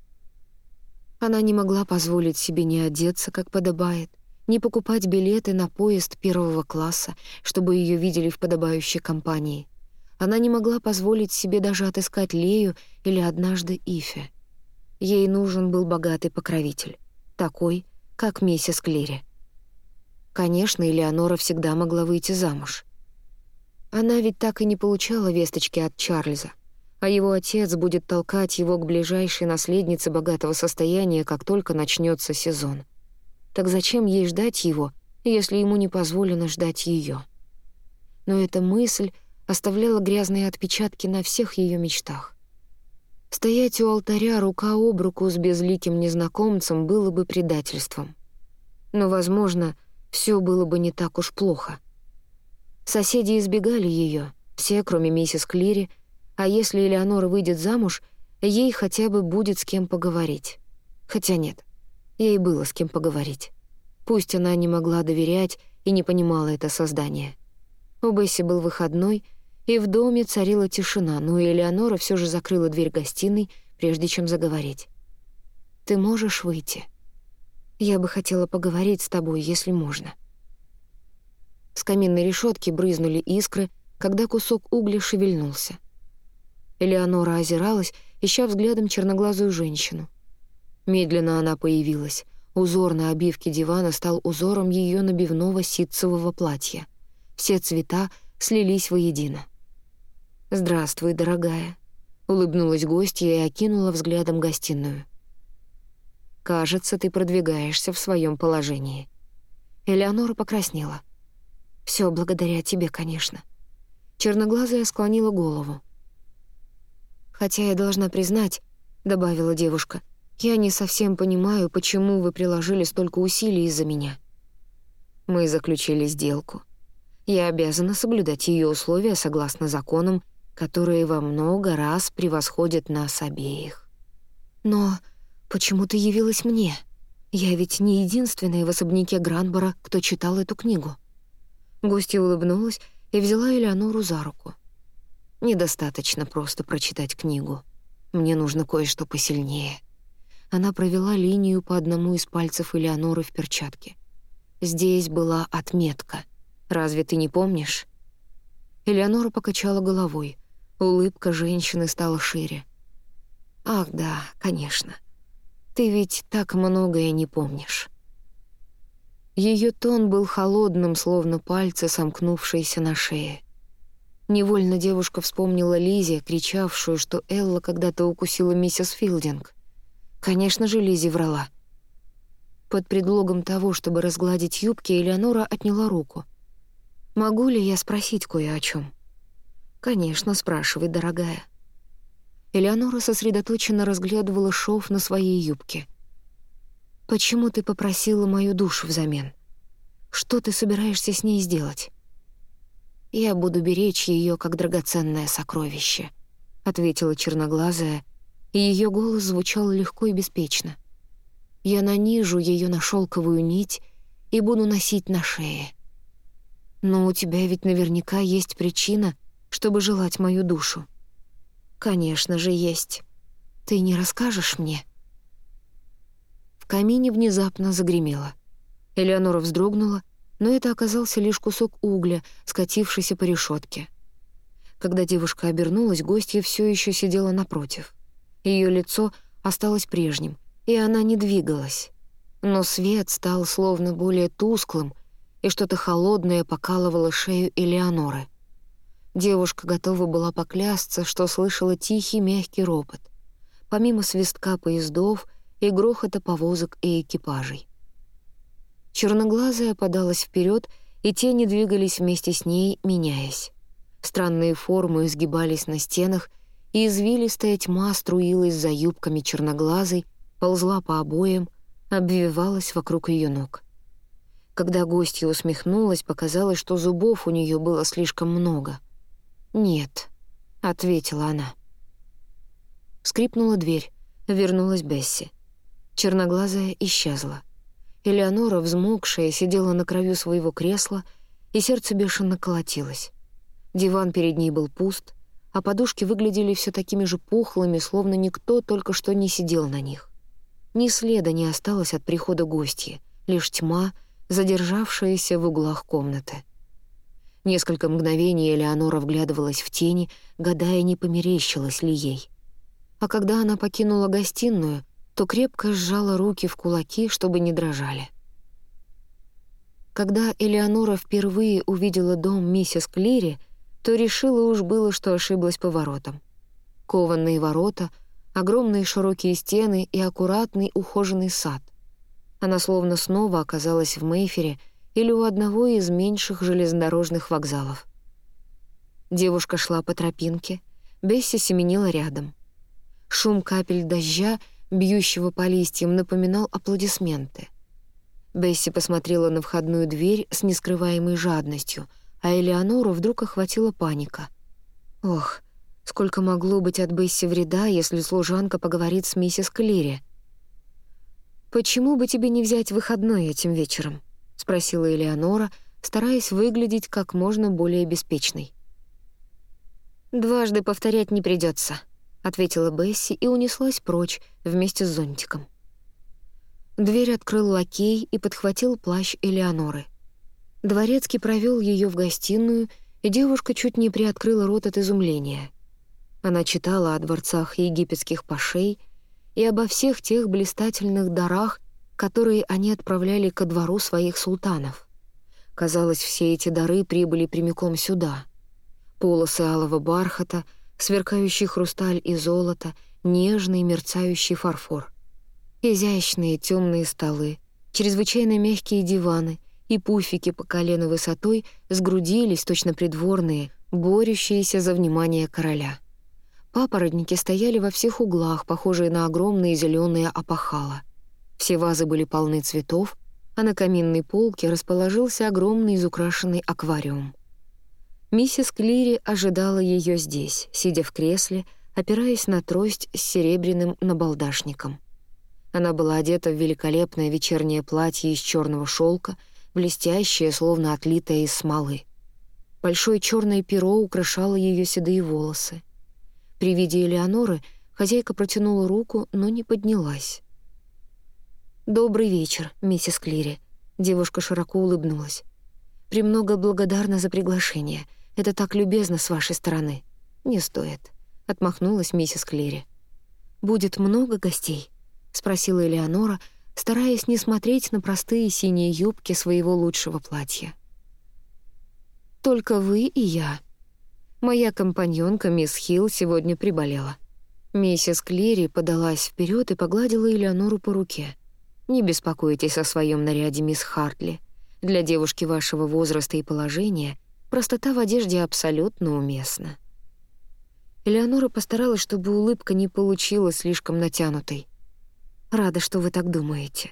Она не могла позволить себе не одеться, как подобает, не покупать билеты на поезд первого класса, чтобы ее видели в подобающей компании. Она не могла позволить себе даже отыскать Лею или однажды Ифе. Ей нужен был богатый покровитель, такой, как миссис Клири. Конечно, Элеонора всегда могла выйти замуж. Она ведь так и не получала весточки от Чарльза, а его отец будет толкать его к ближайшей наследнице богатого состояния, как только начнется сезон. Так зачем ей ждать его, если ему не позволено ждать ее? Но эта мысль оставляла грязные отпечатки на всех ее мечтах. Стоять у алтаря рука об руку с безликим незнакомцем было бы предательством. Но, возможно, все было бы не так уж плохо. Соседи избегали ее, все, кроме миссис Клири, а если Элеонора выйдет замуж, ей хотя бы будет с кем поговорить. Хотя нет, ей было с кем поговорить. Пусть она не могла доверять и не понимала это создание. У Бесси был выходной, и в доме царила тишина, но Элеонора все же закрыла дверь гостиной, прежде чем заговорить. «Ты можешь выйти? Я бы хотела поговорить с тобой, если можно». С каминной решетки брызнули искры, когда кусок угля шевельнулся. Элеонора озиралась, ища взглядом черноглазую женщину. Медленно она появилась. Узор на обивке дивана стал узором ее набивного ситцевого платья. Все цвета слились воедино. «Здравствуй, дорогая», — улыбнулась гостья и окинула взглядом гостиную. «Кажется, ты продвигаешься в своем положении». Элеонора покраснела. Все благодаря тебе, конечно». Черноглазая склонила голову. «Хотя я должна признать», — добавила девушка, «я не совсем понимаю, почему вы приложили столько усилий из-за меня». «Мы заключили сделку. Я обязана соблюдать ее условия согласно законам, которые во много раз превосходят нас обеих». «Но почему ты явилась мне? Я ведь не единственная в особняке Гранбора, кто читал эту книгу». Гостья улыбнулась и взяла Элеонору за руку. «Недостаточно просто прочитать книгу. Мне нужно кое-что посильнее». Она провела линию по одному из пальцев Элеоноры в перчатке. Здесь была отметка. Разве ты не помнишь? Элеонора покачала головой. Улыбка женщины стала шире. «Ах да, конечно. Ты ведь так многое не помнишь». Ее тон был холодным, словно пальцы, сомкнувшиеся на шее. Невольно девушка вспомнила Лизе, кричавшую, что Элла когда-то укусила миссис Филдинг. Конечно же, Лизи врала. Под предлогом того, чтобы разгладить юбки, Элеонора отняла руку. «Могу ли я спросить кое о чем? «Конечно, спрашивай, дорогая». Элеонора сосредоточенно разглядывала шов на своей юбке — Почему ты попросила мою душу взамен? Что ты собираешься с ней сделать? Я буду беречь ее как драгоценное сокровище, ответила черноглазая, и ее голос звучал легко и беспечно. Я нанижу ее на шелковую нить и буду носить на шее. Но у тебя ведь наверняка есть причина, чтобы желать мою душу. Конечно же, есть. Ты не расскажешь мне?» В камине внезапно загремело. Элеонора вздрогнула, но это оказался лишь кусок угля, скатившийся по решетке. Когда девушка обернулась, гостья все еще сидела напротив. Ее лицо осталось прежним, и она не двигалась. Но свет стал словно более тусклым, и что-то холодное покалывало шею Элеоноры. Девушка готова была поклясться, что слышала тихий мягкий ропот. Помимо свистка поездов и грохота повозок и экипажей. Черноглазая подалась вперед, и тени двигались вместе с ней, меняясь. Странные формы изгибались на стенах, и извилистая тьма струилась за юбками черноглазой, ползла по обоям, обвивалась вокруг ее ног. Когда гостья усмехнулась, показалось, что зубов у нее было слишком много. «Нет», — ответила она. Скрипнула дверь, вернулась Бесси. Черноглазая исчезла. Элеонора, взмокшая, сидела на краю своего кресла, и сердце бешено колотилось. Диван перед ней был пуст, а подушки выглядели все такими же пухлыми, словно никто только что не сидел на них. Ни следа не осталось от прихода гостья, лишь тьма, задержавшаяся в углах комнаты. Несколько мгновений Элеонора вглядывалась в тени, гадая, не померещилась ли ей. А когда она покинула гостиную, то крепко сжала руки в кулаки, чтобы не дрожали. Когда Элеонора впервые увидела дом миссис Клири, то решила уж было, что ошиблась поворотом. Кованные ворота, огромные широкие стены и аккуратный ухоженный сад. Она словно снова оказалась в Мейфере или у одного из меньших железнодорожных вокзалов. Девушка шла по тропинке, Бесси семенила рядом. Шум капель дождя, бьющего по листьям, напоминал аплодисменты. Бесси посмотрела на входную дверь с нескрываемой жадностью, а Элеонору вдруг охватила паника. Ох, сколько могло быть от Бесси вреда, если служанка поговорит с миссис Клири. «Почему бы тебе не взять выходной этим вечером?» — спросила Элеонора, стараясь выглядеть как можно более беспечной. «Дважды повторять не придется, ответила Бесси и унеслась прочь вместе с зонтиком. Дверь открыл лакей и подхватил плащ Элеоноры. Дворецкий провел ее в гостиную, и девушка чуть не приоткрыла рот от изумления. Она читала о дворцах египетских пашей и обо всех тех блистательных дарах, которые они отправляли ко двору своих султанов. Казалось, все эти дары прибыли прямиком сюда. Полосы алого бархата, сверкающий хрусталь и золото, нежный мерцающий фарфор. Изящные темные столы, чрезвычайно мягкие диваны и пуфики по колено высотой сгрудились точно придворные, борющиеся за внимание короля. Папоротники стояли во всех углах, похожие на огромные зеленые опахала. Все вазы были полны цветов, а на каминной полке расположился огромный изукрашенный аквариум. Миссис Клири ожидала ее здесь, сидя в кресле, опираясь на трость с серебряным набалдашником. Она была одета в великолепное вечернее платье из черного шелка, блестящее, словно отлитое из смолы. Большое черное перо украшало ее седые волосы. При виде Элеоноры хозяйка протянула руку, но не поднялась. «Добрый вечер, миссис Клири», — девушка широко улыбнулась. «Премного благодарна за приглашение. Это так любезно с вашей стороны». «Не стоит», — отмахнулась миссис Клири. «Будет много гостей?» — спросила Элеонора, стараясь не смотреть на простые синие юбки своего лучшего платья. «Только вы и я. Моя компаньонка мисс Хилл сегодня приболела». Миссис Клири подалась вперед и погладила Элеонору по руке. «Не беспокойтесь о своем наряде, мисс Хартли. Для девушки вашего возраста и положения простота в одежде абсолютно уместна». Элеонора постаралась, чтобы улыбка не получилась слишком натянутой. Рада, что вы так думаете».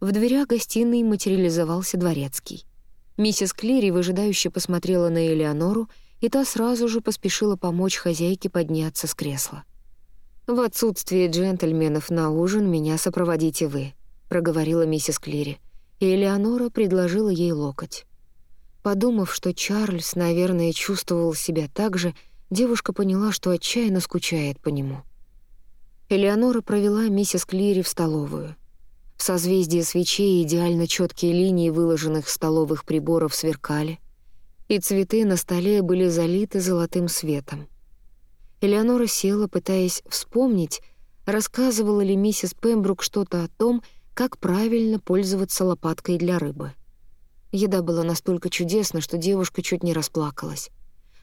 В дверях гостиной материализовался дворецкий. Миссис Клири выжидающе посмотрела на Элеонору, и та сразу же поспешила помочь хозяйке подняться с кресла. «В отсутствие джентльменов на ужин меня сопроводите вы», — проговорила миссис Клири, и Элеонора предложила ей локоть. Подумав, что Чарльз, наверное, чувствовал себя так же, девушка поняла, что отчаянно скучает по нему. Элеонора провела миссис Клири в столовую. В созвездии свечей идеально четкие линии выложенных столовых приборов сверкали, и цветы на столе были залиты золотым светом. Элеонора села, пытаясь вспомнить, рассказывала ли миссис Пембрук что-то о том, как правильно пользоваться лопаткой для рыбы. Еда была настолько чудесна, что девушка чуть не расплакалась.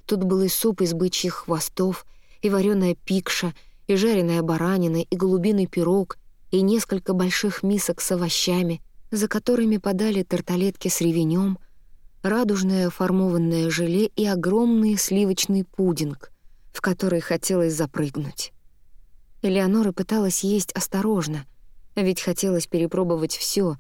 Тут был и суп из бычьих хвостов, и вареная пикша — и жареная баранина, и голубиный пирог, и несколько больших мисок с овощами, за которыми подали тарталетки с ревенем, радужное формованное желе и огромный сливочный пудинг, в который хотелось запрыгнуть. Элеонора пыталась есть осторожно, ведь хотелось перепробовать все,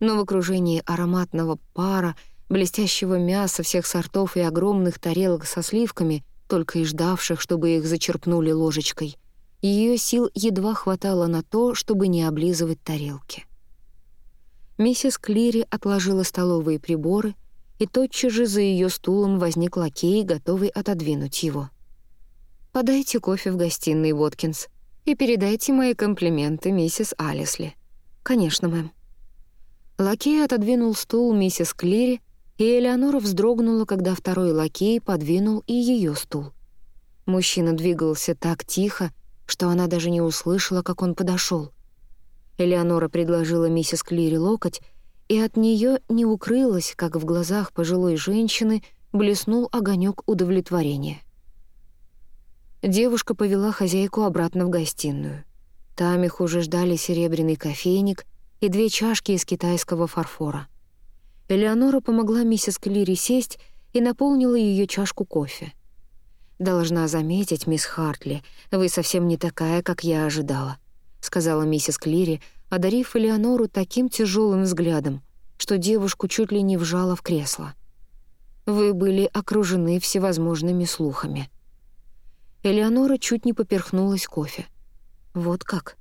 но в окружении ароматного пара, блестящего мяса всех сортов и огромных тарелок со сливками, только и ждавших, чтобы их зачерпнули ложечкой — ее сил едва хватало на то, чтобы не облизывать тарелки. Миссис Клири отложила столовые приборы и тотчас же за ее стулом возник лакей, готовый отодвинуть его. «Подайте кофе в гостиной, Воткинс, и передайте мои комплименты миссис Алисли». «Конечно, мэм». Лакей отодвинул стул миссис Клири, и Элеонора вздрогнула, когда второй лакей подвинул и ее стул. Мужчина двигался так тихо, что она даже не услышала, как он подошел. Элеонора предложила миссис Клири локоть, и от нее не укрылось, как в глазах пожилой женщины блеснул огонек удовлетворения. Девушка повела хозяйку обратно в гостиную. Там их уже ждали серебряный кофейник и две чашки из китайского фарфора. Элеонора помогла миссис Клири сесть и наполнила ее чашку кофе. «Должна заметить, мисс Хартли, вы совсем не такая, как я ожидала», — сказала миссис Клири, одарив Элеонору таким тяжелым взглядом, что девушку чуть ли не вжала в кресло. «Вы были окружены всевозможными слухами». Элеонора чуть не поперхнулась кофе. «Вот как?»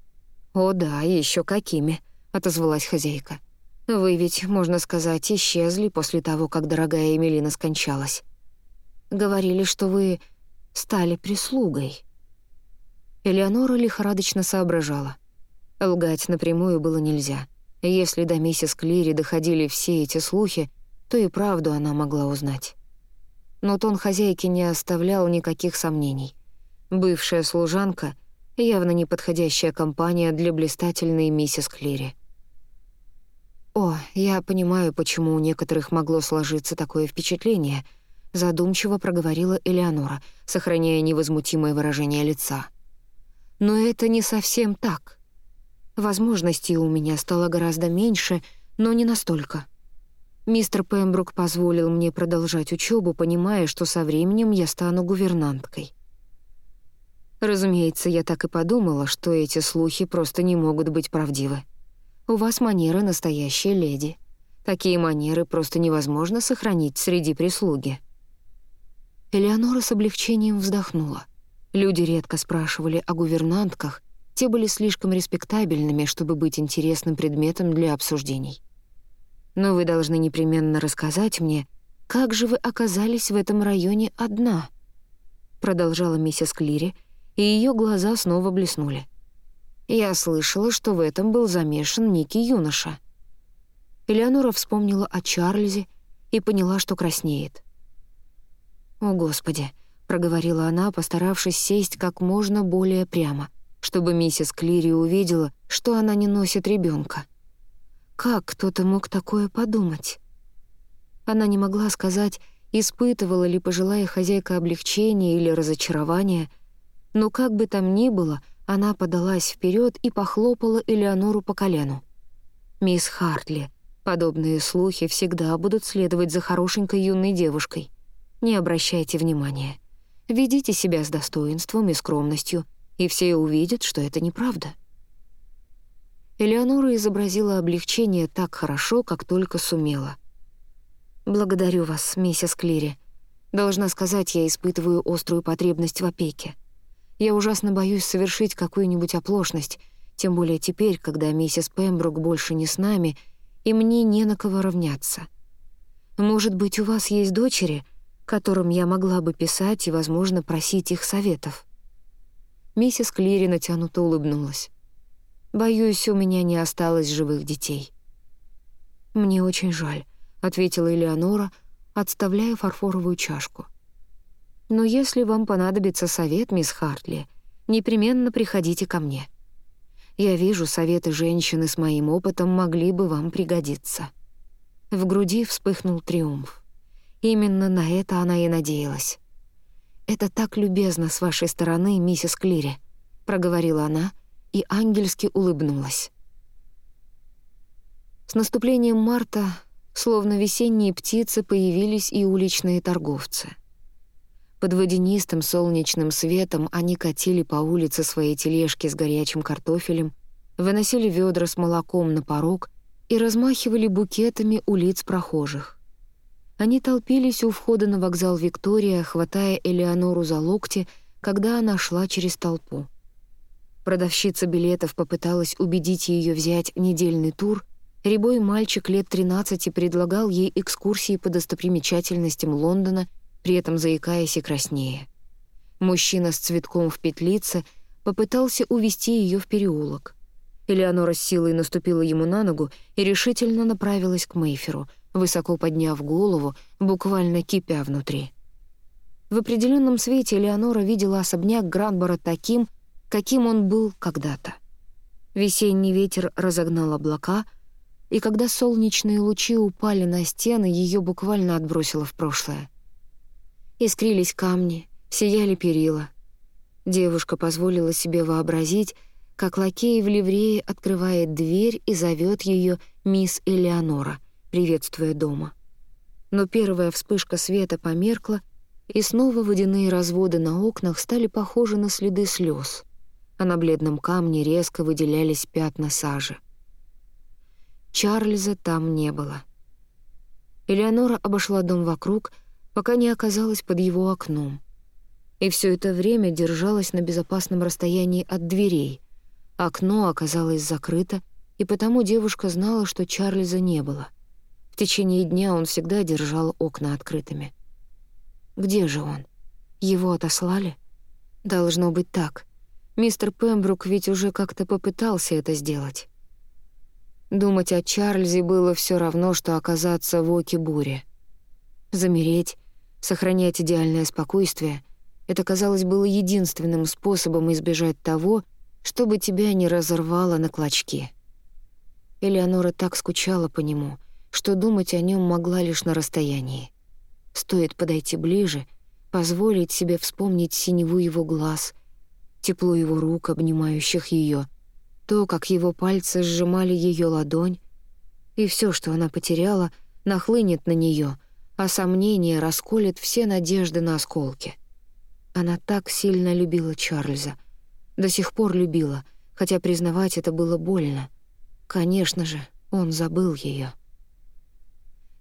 «О да, еще какими», — отозвалась хозяйка. «Вы ведь, можно сказать, исчезли после того, как дорогая Эмилина скончалась. Говорили, что вы стали прислугой». Элеонора лихорадочно соображала. Лгать напрямую было нельзя. Если до миссис Клири доходили все эти слухи, то и правду она могла узнать. Но тон хозяйки не оставлял никаких сомнений. Бывшая служанка — явно неподходящая компания для блистательной миссис Клири. «О, я понимаю, почему у некоторых могло сложиться такое впечатление», — задумчиво проговорила Элеонора, сохраняя невозмутимое выражение лица. «Но это не совсем так. Возможностей у меня стало гораздо меньше, но не настолько. Мистер Пембрук позволил мне продолжать учебу, понимая, что со временем я стану гувернанткой. Разумеется, я так и подумала, что эти слухи просто не могут быть правдивы. У вас манеры настоящей леди. Такие манеры просто невозможно сохранить среди прислуги. Элеонора с облегчением вздохнула. Люди редко спрашивали о гувернантках, те были слишком респектабельными, чтобы быть интересным предметом для обсуждений. Но вы должны непременно рассказать мне, как же вы оказались в этом районе одна?» Продолжала миссис Клири, и ее глаза снова блеснули. «Я слышала, что в этом был замешан некий юноша». Элеонора вспомнила о Чарльзе и поняла, что краснеет. «О, Господи!» — проговорила она, постаравшись сесть как можно более прямо — чтобы миссис Клири увидела, что она не носит ребенка. Как кто-то мог такое подумать? Она не могла сказать, испытывала ли пожилая хозяйка облегчение или разочарование, но как бы там ни было, она подалась вперед и похлопала Элеонору по колену. «Мисс Хартли, подобные слухи всегда будут следовать за хорошенькой юной девушкой. Не обращайте внимания. Ведите себя с достоинством и скромностью — и все увидят, что это неправда. Элеонора изобразила облегчение так хорошо, как только сумела. «Благодарю вас, миссис Клири. Должна сказать, я испытываю острую потребность в опеке. Я ужасно боюсь совершить какую-нибудь оплошность, тем более теперь, когда миссис Пембрук больше не с нами, и мне не на кого равняться. Может быть, у вас есть дочери, которым я могла бы писать и, возможно, просить их советов?» Миссис Клири натянуто улыбнулась. «Боюсь, у меня не осталось живых детей». «Мне очень жаль», — ответила Элеонора, отставляя фарфоровую чашку. «Но если вам понадобится совет, мисс Хартли, непременно приходите ко мне. Я вижу, советы женщины с моим опытом могли бы вам пригодиться». В груди вспыхнул триумф. Именно на это она и надеялась. «Это так любезно с вашей стороны, миссис Клири», — проговорила она и ангельски улыбнулась. С наступлением марта, словно весенние птицы, появились и уличные торговцы. Под водянистым солнечным светом они катили по улице свои тележки с горячим картофелем, выносили ведра с молоком на порог и размахивали букетами у лиц прохожих. Они толпились у входа на вокзал Виктория, хватая Элеонору за локти, когда она шла через толпу. Продавщица билетов попыталась убедить ее взять недельный тур, Рябой мальчик лет 13 предлагал ей экскурсии по достопримечательностям Лондона, при этом заикаясь и краснее. Мужчина с цветком в петлице попытался увести ее в переулок. Элеонора с силой наступила ему на ногу и решительно направилась к Мейферу, высоко подняв голову, буквально кипя внутри. В определенном свете Элеонора видела особняк Гранбора таким, каким он был когда-то. Весенний ветер разогнал облака, и когда солнечные лучи упали на стены, ее буквально отбросило в прошлое. Искрились камни, сияли перила. Девушка позволила себе вообразить, как лакей в ливрее открывает дверь и зовет ее мисс Элеонора, приветствуя дома. Но первая вспышка света померкла, и снова водяные разводы на окнах стали похожи на следы слез, а на бледном камне резко выделялись пятна сажи. Чарльза там не было. Элеонора обошла дом вокруг, пока не оказалась под его окном. И все это время держалась на безопасном расстоянии от дверей — Окно оказалось закрыто, и потому девушка знала, что Чарльза не было. В течение дня он всегда держал окна открытыми. Где же он? Его отослали? Должно быть так. Мистер Пембрук ведь уже как-то попытался это сделать. Думать о Чарльзе было все равно, что оказаться в оке бури. Замереть, сохранять идеальное спокойствие — это, казалось, было единственным способом избежать того, чтобы тебя не разорвало на клочки. Элеонора так скучала по нему, что думать о нем могла лишь на расстоянии. Стоит подойти ближе, позволить себе вспомнить синеву его глаз, тепло его рук, обнимающих ее, то, как его пальцы сжимали ее ладонь, и все, что она потеряла, нахлынет на нее, а сомнение расколет все надежды на осколки. Она так сильно любила Чарльза — до сих пор любила, хотя признавать это было больно. Конечно же, он забыл ее.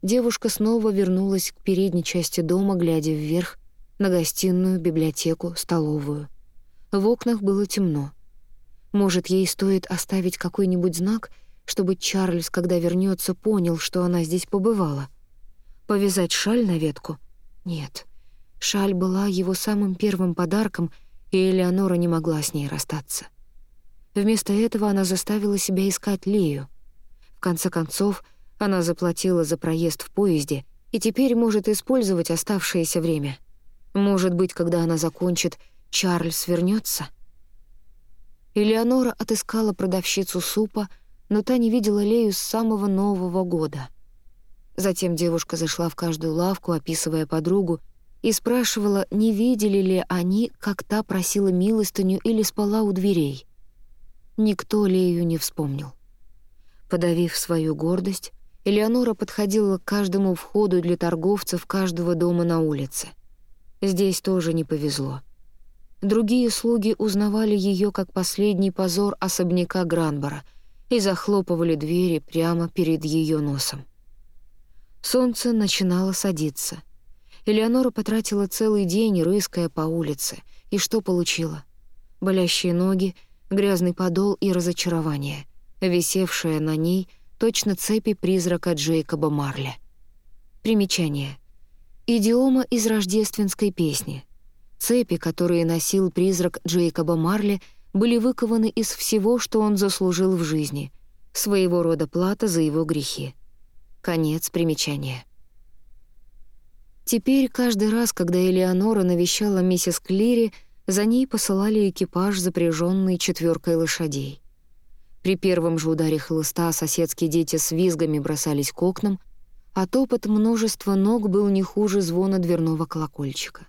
Девушка снова вернулась к передней части дома, глядя вверх, на гостиную, библиотеку, столовую. В окнах было темно. Может, ей стоит оставить какой-нибудь знак, чтобы Чарльз, когда вернется, понял, что она здесь побывала? Повязать шаль на ветку? Нет. Шаль была его самым первым подарком — и Элеонора не могла с ней расстаться. Вместо этого она заставила себя искать Лию. В конце концов, она заплатила за проезд в поезде и теперь может использовать оставшееся время. Может быть, когда она закончит, Чарльз вернется. Элеонора отыскала продавщицу супа, но та не видела Лею с самого Нового года. Затем девушка зашла в каждую лавку, описывая подругу, и спрашивала, не видели ли они, как та просила милостыню или спала у дверей. Никто Лею не вспомнил. Подавив свою гордость, Элеонора подходила к каждому входу для торговцев каждого дома на улице. Здесь тоже не повезло. Другие слуги узнавали ее как последний позор особняка Гранбора и захлопывали двери прямо перед ее носом. Солнце начинало садиться — Элеонора потратила целый день, рыская по улице. И что получила? Болящие ноги, грязный подол и разочарование, висевшее на ней точно цепи призрака Джейкоба Марли. Примечание. Идиома из рождественской песни. Цепи, которые носил призрак Джейкоба Марли, были выкованы из всего, что он заслужил в жизни, своего рода плата за его грехи. Конец примечания. Теперь каждый раз, когда Элеонора навещала миссис Клири, за ней посылали экипаж, запряженный четверкой лошадей. При первом же ударе хлыста соседские дети с визгами бросались к окнам, а топот множества ног был не хуже звона дверного колокольчика.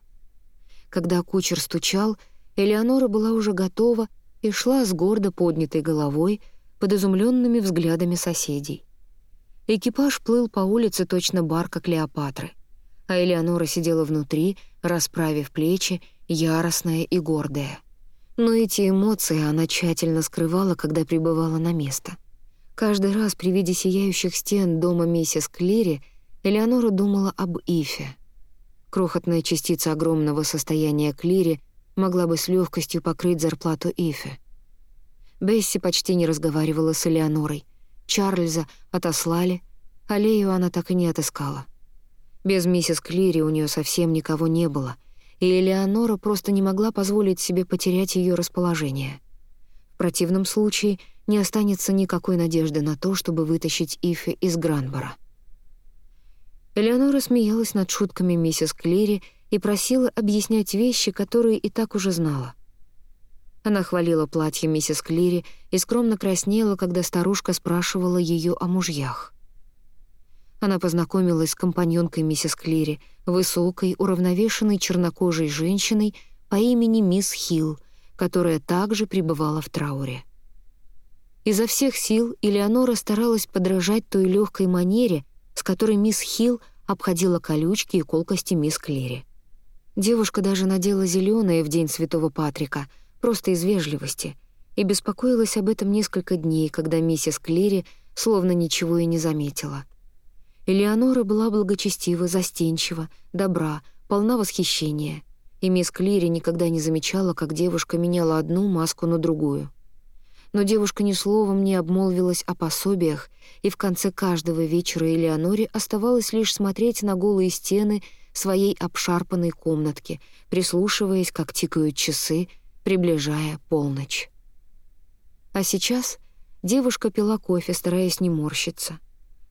Когда кучер стучал, Элеонора была уже готова и шла с гордо поднятой головой под изумленными взглядами соседей. Экипаж плыл по улице точно барка Клеопатры а Элеонора сидела внутри, расправив плечи, яростная и гордая. Но эти эмоции она тщательно скрывала, когда прибывала на место. Каждый раз при виде сияющих стен дома миссис Клири Элеонора думала об Ифе. Крохотная частица огромного состояния Клири могла бы с легкостью покрыть зарплату Ифе. Бесси почти не разговаривала с Элеонорой. Чарльза отослали, аллею она так и не отыскала. Без миссис Клири у нее совсем никого не было, и Элеонора просто не могла позволить себе потерять ее расположение. В противном случае не останется никакой надежды на то, чтобы вытащить Ифи из Гранбора. Элеонора смеялась над шутками миссис Клири и просила объяснять вещи, которые и так уже знала. Она хвалила платье миссис Клири и скромно краснела, когда старушка спрашивала ее о мужьях. Она познакомилась с компаньонкой миссис Клири, высокой, уравновешенной чернокожей женщиной по имени мисс Хилл, которая также пребывала в трауре. Изо всех сил Элеонора старалась подражать той легкой манере, с которой мисс Хилл обходила колючки и колкости мисс Клири. Девушка даже надела зеленое в день Святого Патрика, просто из вежливости, и беспокоилась об этом несколько дней, когда миссис Клири словно ничего и не заметила. Элеонора была благочестива, застенчива, добра, полна восхищения, и мисс Клири никогда не замечала, как девушка меняла одну маску на другую. Но девушка ни словом не обмолвилась о пособиях, и в конце каждого вечера Элеоноре оставалось лишь смотреть на голые стены своей обшарпанной комнатки, прислушиваясь, как тикают часы, приближая полночь. А сейчас девушка пила кофе, стараясь не морщиться —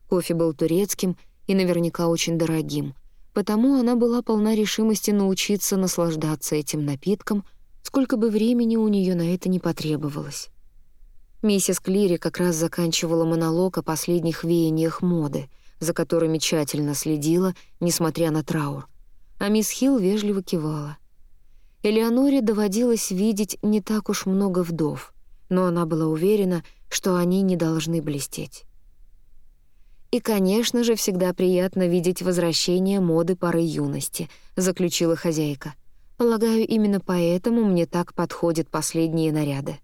Кофе был турецким и наверняка очень дорогим, потому она была полна решимости научиться наслаждаться этим напитком, сколько бы времени у нее на это не потребовалось. Миссис Клири как раз заканчивала монолог о последних веяниях моды, за которыми тщательно следила, несмотря на траур. А мисс Хилл вежливо кивала. Элеоноре доводилось видеть не так уж много вдов, но она была уверена, что они не должны блестеть. «И, конечно же, всегда приятно видеть возвращение моды поры юности», — заключила хозяйка. «Полагаю, именно поэтому мне так подходят последние наряды.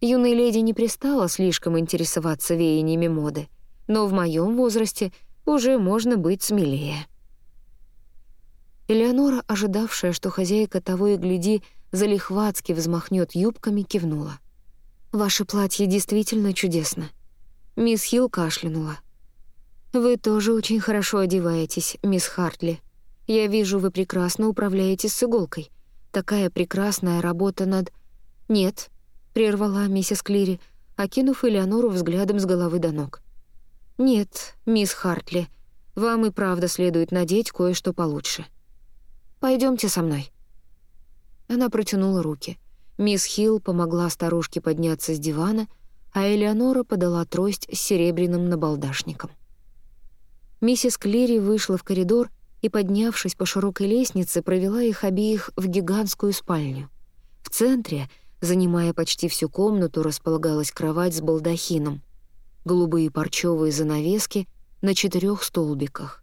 Юной леди не пристала слишком интересоваться веяниями моды, но в моем возрасте уже можно быть смелее». Элеонора, ожидавшая, что хозяйка того и гляди, залихватски взмахнет юбками, кивнула. «Ваше платье действительно чудесно». Мисс Хилл кашлянула. «Вы тоже очень хорошо одеваетесь, мисс Хартли. Я вижу, вы прекрасно управляетесь с иголкой. Такая прекрасная работа над...» «Нет», — прервала миссис Клири, окинув Элеонору взглядом с головы до ног. «Нет, мисс Хартли, вам и правда следует надеть кое-что получше. Пойдемте со мной». Она протянула руки. Мисс Хилл помогла старушке подняться с дивана, а Элеонора подала трость с серебряным набалдашником. Миссис Клири вышла в коридор и, поднявшись по широкой лестнице, провела их обеих в гигантскую спальню. В центре, занимая почти всю комнату, располагалась кровать с балдахином, голубые парчевые занавески на четырех столбиках.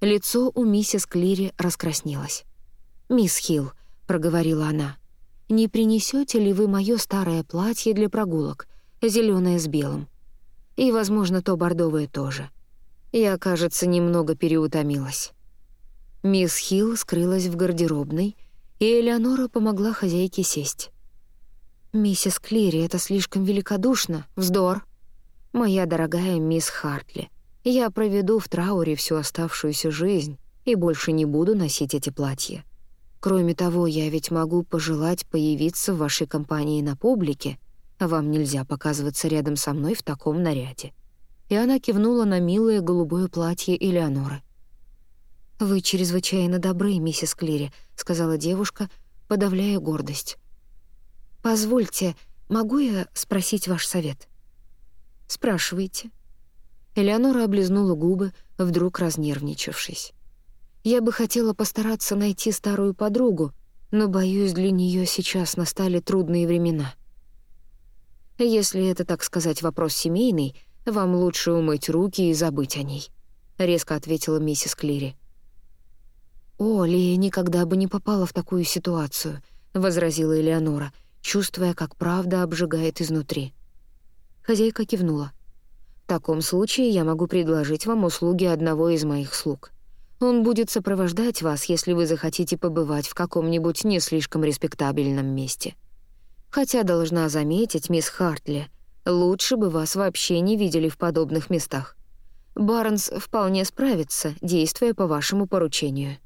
Лицо у миссис Клири раскраснелось. «Мисс Хилл», — проговорила она, — «не принесете ли вы моё старое платье для прогулок, зеленое с белым? И, возможно, то бордовое тоже. Я, кажется, немного переутомилась. Мисс Хилл скрылась в гардеробной, и Элеонора помогла хозяйке сесть. «Миссис Клири, это слишком великодушно. Вздор. Моя дорогая мисс Хартли, я проведу в трауре всю оставшуюся жизнь и больше не буду носить эти платья. Кроме того, я ведь могу пожелать появиться в вашей компании на публике, а вам нельзя показываться рядом со мной в таком наряде и она кивнула на милое голубое платье Элеоноры. «Вы чрезвычайно добры, миссис Клири», — сказала девушка, подавляя гордость. «Позвольте, могу я спросить ваш совет?» «Спрашивайте». Элеонора облизнула губы, вдруг разнервничавшись. «Я бы хотела постараться найти старую подругу, но, боюсь, для нее сейчас настали трудные времена. Если это, так сказать, вопрос семейный, «Вам лучше умыть руки и забыть о ней», — резко ответила миссис Клири. «О, Лия никогда бы не попала в такую ситуацию», — возразила Элеонора, чувствуя, как правда обжигает изнутри. Хозяйка кивнула. «В таком случае я могу предложить вам услуги одного из моих слуг. Он будет сопровождать вас, если вы захотите побывать в каком-нибудь не слишком респектабельном месте. Хотя, должна заметить, мисс Хартли, Лучше бы вас вообще не видели в подобных местах. Барнс вполне справится, действуя по вашему поручению».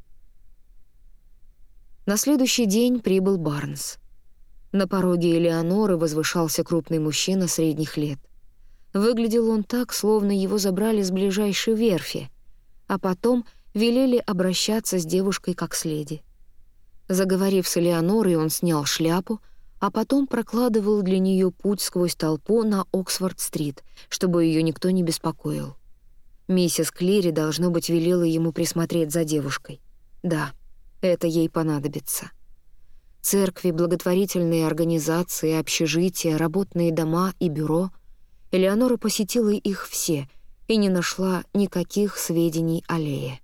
На следующий день прибыл Барнс. На пороге Элеоноры возвышался крупный мужчина средних лет. Выглядел он так, словно его забрали с ближайшей верфи, а потом велели обращаться с девушкой как с леди. Заговорив с Элеонорой, он снял шляпу, а потом прокладывал для нее путь сквозь толпу на Оксфорд-стрит, чтобы ее никто не беспокоил. Миссис Клири, должно быть, велела ему присмотреть за девушкой. Да, это ей понадобится. Церкви, благотворительные организации, общежития, работные дома и бюро — Элеонора посетила их все и не нашла никаких сведений о Лее.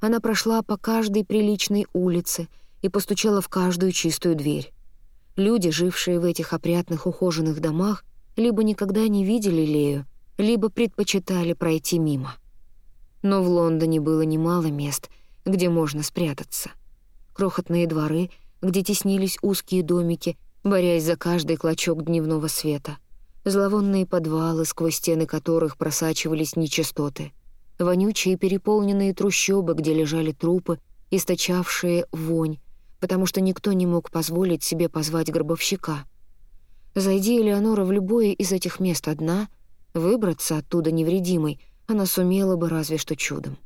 Она прошла по каждой приличной улице и постучала в каждую чистую дверь. Люди, жившие в этих опрятных ухоженных домах, либо никогда не видели Лею, либо предпочитали пройти мимо. Но в Лондоне было немало мест, где можно спрятаться. Крохотные дворы, где теснились узкие домики, борясь за каждый клочок дневного света — зловонные подвалы, сквозь стены которых просачивались нечистоты, вонючие переполненные трущобы, где лежали трупы, источавшие вонь, потому что никто не мог позволить себе позвать гробовщика. Зайди Элеонора в любое из этих мест одна, выбраться оттуда невредимой она сумела бы разве что чудом.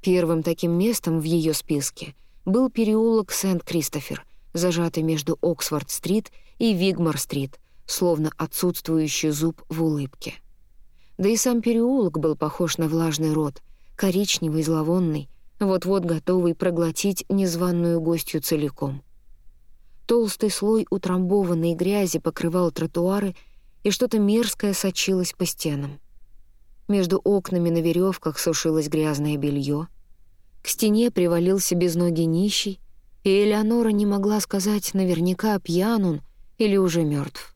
Первым таким местом в ее списке был переулок Сент-Кристофер, зажатый между Оксфорд-стрит и Вигмар-стрит, словно отсутствующий зуб в улыбке. Да и сам переулок был похож на влажный рот, коричневый, зловонный, вот-вот готовый проглотить незваную гостью целиком. Толстый слой утрамбованной грязи покрывал тротуары, и что-то мерзкое сочилось по стенам. Между окнами на веревках сушилось грязное белье. К стене привалился безногий нищий, и Элеонора не могла сказать наверняка, пьян он или уже мертв.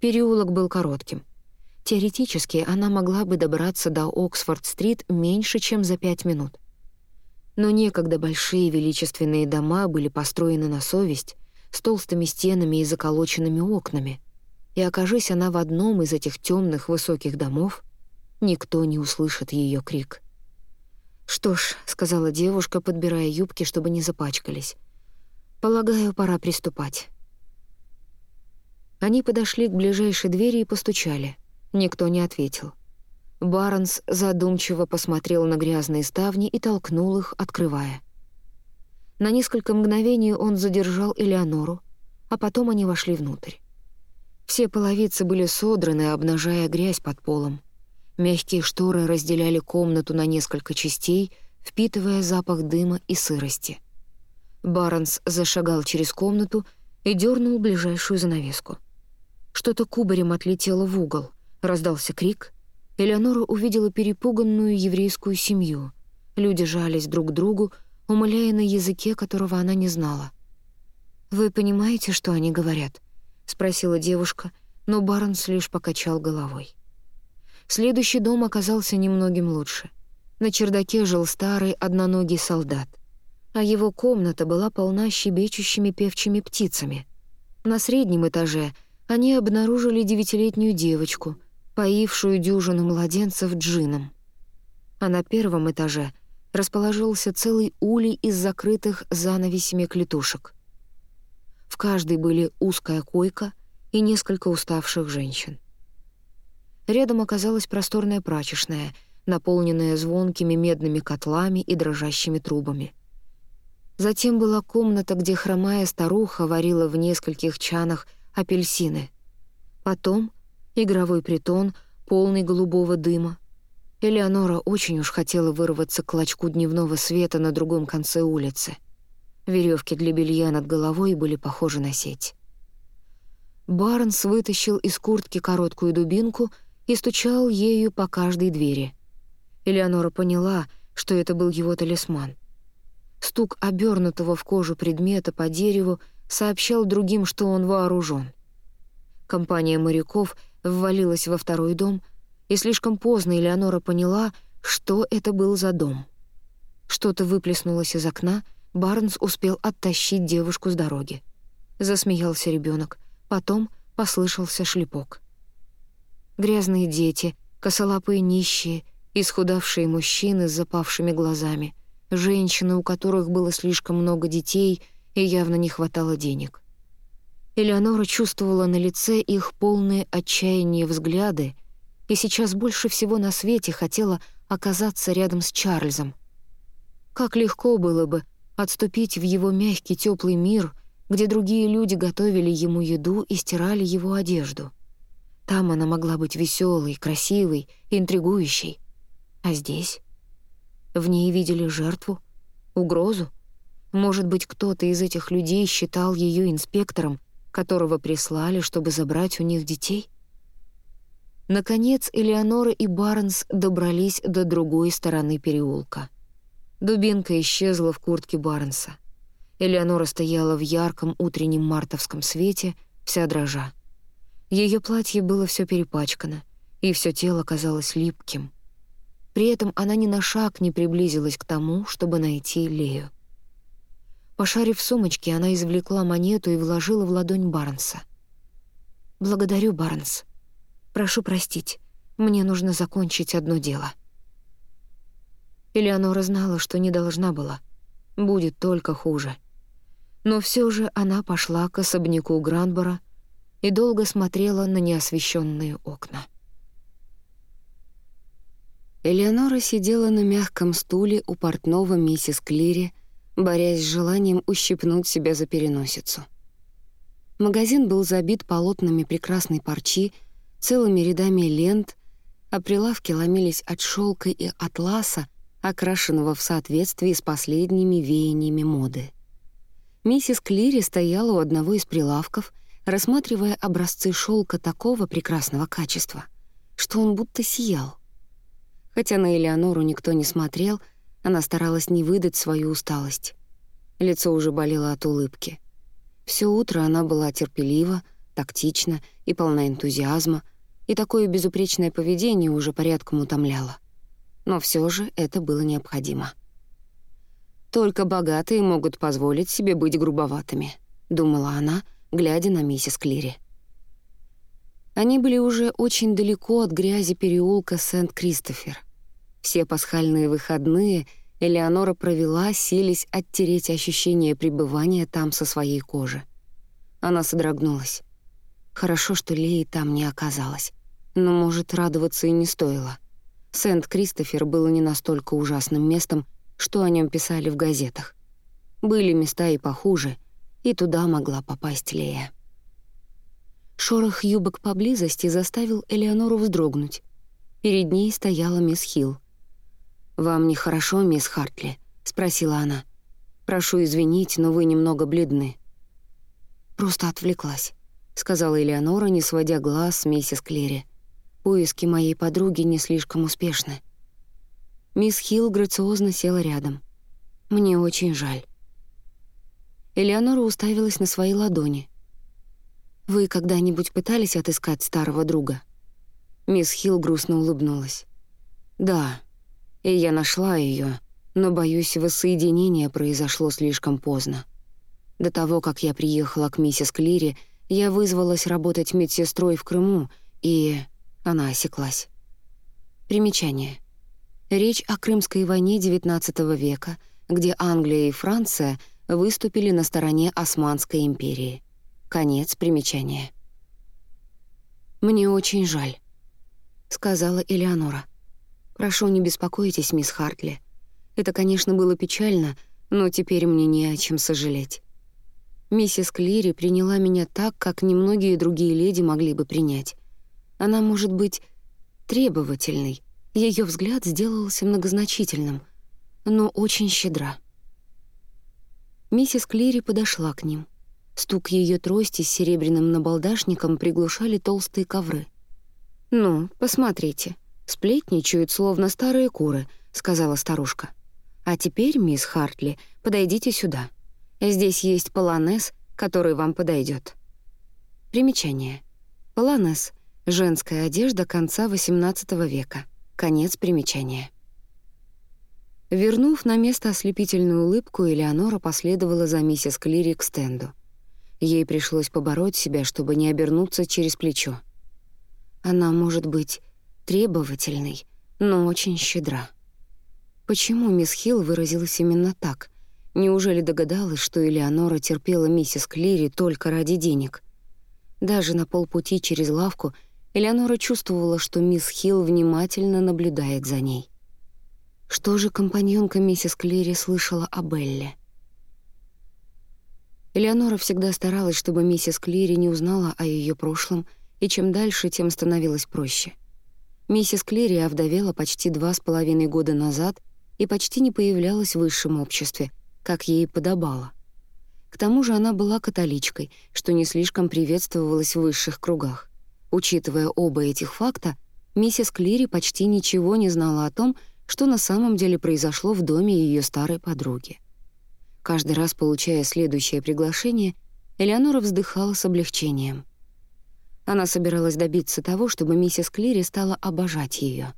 Переулок был коротким. Теоретически она могла бы добраться до Оксфорд-стрит меньше, чем за пять минут. Но некогда большие величественные дома были построены на совесть, с толстыми стенами и заколоченными окнами. И окажись она в одном из этих темных высоких домов, никто не услышит ее крик. «Что ж», — сказала девушка, подбирая юбки, чтобы не запачкались, — «полагаю, пора приступать». Они подошли к ближайшей двери и постучали. Никто не ответил. Барнс задумчиво посмотрел на грязные ставни и толкнул их, открывая. На несколько мгновений он задержал Элеонору, а потом они вошли внутрь. Все половицы были содраны, обнажая грязь под полом. Мягкие шторы разделяли комнату на несколько частей, впитывая запах дыма и сырости. Барнс зашагал через комнату и дернул ближайшую занавеску — что-то кубарем отлетело в угол. Раздался крик. Элеонора увидела перепуганную еврейскую семью. Люди жались друг к другу, умоляя на языке, которого она не знала. «Вы понимаете, что они говорят?» — спросила девушка, но Барнс лишь покачал головой. Следующий дом оказался немногим лучше. На чердаке жил старый одноногий солдат, а его комната была полна щебечущими певчими птицами. На среднем этаже — они обнаружили девятилетнюю девочку, поившую дюжину младенцев джином. А на первом этаже расположился целый улей из закрытых занавесями клетушек. В каждой были узкая койка и несколько уставших женщин. Рядом оказалась просторная прачечная, наполненная звонкими медными котлами и дрожащими трубами. Затем была комната, где хромая старуха варила в нескольких чанах апельсины. Потом игровой притон, полный голубого дыма. Элеонора очень уж хотела вырваться к клочку дневного света на другом конце улицы. Веревки для белья над головой были похожи на сеть. Барнс вытащил из куртки короткую дубинку и стучал ею по каждой двери. Элеонора поняла, что это был его талисман. Стук обернутого в кожу предмета по дереву сообщал другим, что он вооружен. Компания моряков ввалилась во второй дом, и слишком поздно Элеонора поняла, что это был за дом. Что-то выплеснулось из окна, Барнс успел оттащить девушку с дороги. Засмеялся ребенок, потом послышался шлепок. Грязные дети, косолапые нищие, исхудавшие мужчины с запавшими глазами, женщины, у которых было слишком много детей и явно не хватало денег. Элеонора чувствовала на лице их полные отчаяния взгляды и сейчас больше всего на свете хотела оказаться рядом с Чарльзом. Как легко было бы отступить в его мягкий теплый мир, где другие люди готовили ему еду и стирали его одежду. Там она могла быть веселой, красивой, интригующей. А здесь? В ней видели жертву, угрозу. Может быть, кто-то из этих людей считал ее инспектором, которого прислали, чтобы забрать у них детей? Наконец, Элеонора и Барнс добрались до другой стороны переулка. Дубинка исчезла в куртке Барнса. Элеонора стояла в ярком утреннем мартовском свете, вся дрожа. Ее платье было все перепачкано, и все тело казалось липким. При этом она ни на шаг не приблизилась к тому, чтобы найти Лею. Пошарив в сумочке, она извлекла монету и вложила в ладонь Барнса. «Благодарю, Барнс. Прошу простить, мне нужно закончить одно дело». Элеонора знала, что не должна была. Будет только хуже. Но все же она пошла к особняку Гранбора и долго смотрела на неосвещенные окна. Элеонора сидела на мягком стуле у портного миссис Клири, борясь с желанием ущипнуть себя за переносицу. Магазин был забит полотнами прекрасной парчи, целыми рядами лент, а прилавки ломились от шелка и атласа, окрашенного в соответствии с последними веяниями моды. Миссис Клири стояла у одного из прилавков, рассматривая образцы шелка такого прекрасного качества, что он будто сиял. Хотя на Элеонору никто не смотрел — она старалась не выдать свою усталость. Лицо уже болело от улыбки. Все утро она была терпелива, тактична и полна энтузиазма, и такое безупречное поведение уже порядком утомляло. Но все же это было необходимо. «Только богатые могут позволить себе быть грубоватыми», — думала она, глядя на миссис Клири. Они были уже очень далеко от грязи переулка Сент-Кристофер — все пасхальные выходные Элеонора провела, сились оттереть ощущение пребывания там со своей кожи. Она содрогнулась. Хорошо, что Леи там не оказалось. Но, может, радоваться и не стоило. Сент-Кристофер было не настолько ужасным местом, что о нем писали в газетах. Были места и похуже, и туда могла попасть Лея. Шорох юбок поблизости заставил Элеонору вздрогнуть. Перед ней стояла мисс Хилл. «Вам нехорошо, мисс Хартли?» — спросила она. «Прошу извинить, но вы немного бледны». «Просто отвлеклась», — сказала Элеонора, не сводя глаз с миссис Клери. «Поиски моей подруги не слишком успешны». Мисс Хилл грациозно села рядом. «Мне очень жаль». Элеонора уставилась на свои ладони. «Вы когда-нибудь пытались отыскать старого друга?» Мисс Хилл грустно улыбнулась. «Да, и я нашла ее, но, боюсь, воссоединение произошло слишком поздно. До того, как я приехала к миссис Клири, я вызвалась работать медсестрой в Крыму, и она осеклась. Примечание. Речь о Крымской войне XIX века, где Англия и Франция выступили на стороне Османской империи. Конец примечания. «Мне очень жаль», — сказала Элеонора. «Прошу, не беспокойтесь, мисс Хартли. Это, конечно, было печально, но теперь мне не о чем сожалеть. Миссис Клири приняла меня так, как немногие другие леди могли бы принять. Она может быть требовательной, ее взгляд сделался многозначительным, но очень щедра. Миссис Клири подошла к ним. Стук ее трости с серебряным набалдашником приглушали толстые ковры. «Ну, посмотрите», «Сплетничают, словно старые куры», — сказала старушка. «А теперь, мисс Хартли, подойдите сюда. Здесь есть полонез, который вам подойдет. Примечание. Полонез — женская одежда конца XVIII века. Конец примечания. Вернув на место ослепительную улыбку, Элеонора последовала за миссис Клири к стенду. Ей пришлось побороть себя, чтобы не обернуться через плечо. Она может быть требовательной, но очень щедра. Почему мисс Хилл выразилась именно так? Неужели догадалась, что Элеонора терпела миссис Клири только ради денег? Даже на полпути через лавку Элеонора чувствовала, что мисс Хилл внимательно наблюдает за ней. Что же компаньонка миссис Клири слышала о Белле? Элеонора всегда старалась, чтобы миссис Клири не узнала о ее прошлом, и чем дальше, тем становилось проще. Миссис Клири овдовела почти два с половиной года назад и почти не появлялась в высшем обществе, как ей подобало. К тому же она была католичкой, что не слишком приветствовалось в высших кругах. Учитывая оба этих факта, миссис Клири почти ничего не знала о том, что на самом деле произошло в доме ее старой подруги. Каждый раз, получая следующее приглашение, Элеонора вздыхала с облегчением. Она собиралась добиться того, чтобы миссис Клири стала обожать ее.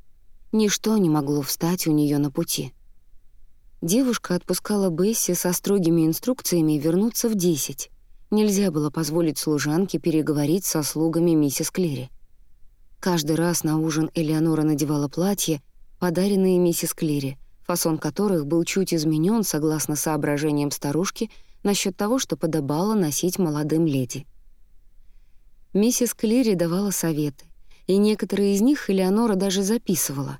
Ничто не могло встать у нее на пути. Девушка отпускала Бесси со строгими инструкциями вернуться в десять. Нельзя было позволить служанке переговорить со слугами миссис Клири. Каждый раз на ужин Элеонора надевала платье, подаренные миссис Клири, фасон которых был чуть изменен согласно соображениям старушки насчет того, что подобало носить молодым леди. Миссис Клири давала советы, и некоторые из них Элеонора даже записывала,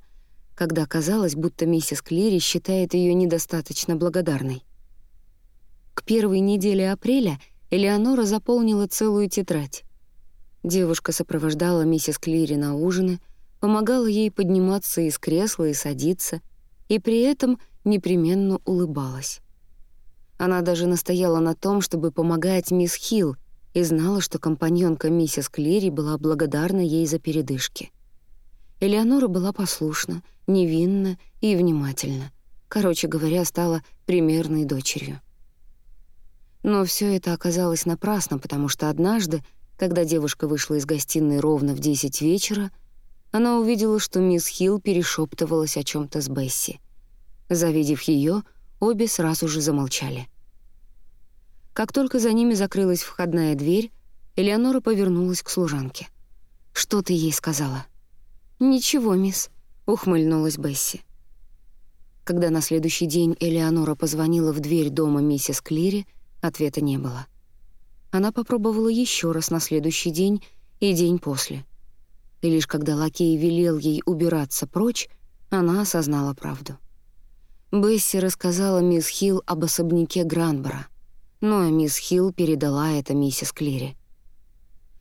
когда казалось, будто миссис Клири считает ее недостаточно благодарной. К первой неделе апреля Элеонора заполнила целую тетрадь. Девушка сопровождала миссис Клири на ужины, помогала ей подниматься из кресла и садиться — и при этом непременно улыбалась. Она даже настояла на том, чтобы помогать мисс Хилл, и знала, что компаньонка миссис Клири была благодарна ей за передышки. Элеонора была послушна, невинна и внимательна. Короче говоря, стала примерной дочерью. Но все это оказалось напрасно, потому что однажды, когда девушка вышла из гостиной ровно в 10 вечера, она увидела, что мисс Хилл перешептывалась о чем то с Бесси. Завидев ее, обе сразу же замолчали. Как только за ними закрылась входная дверь, Элеонора повернулась к служанке. «Что ты ей сказала?» «Ничего, мисс», — ухмыльнулась Бесси. Когда на следующий день Элеонора позвонила в дверь дома миссис Клири, ответа не было. Она попробовала еще раз на следующий день и день после — и лишь когда лакей велел ей убираться прочь, она осознала правду. Бесси рассказала мисс Хилл об особняке Гранбора, но мисс Хилл передала это миссис Клири.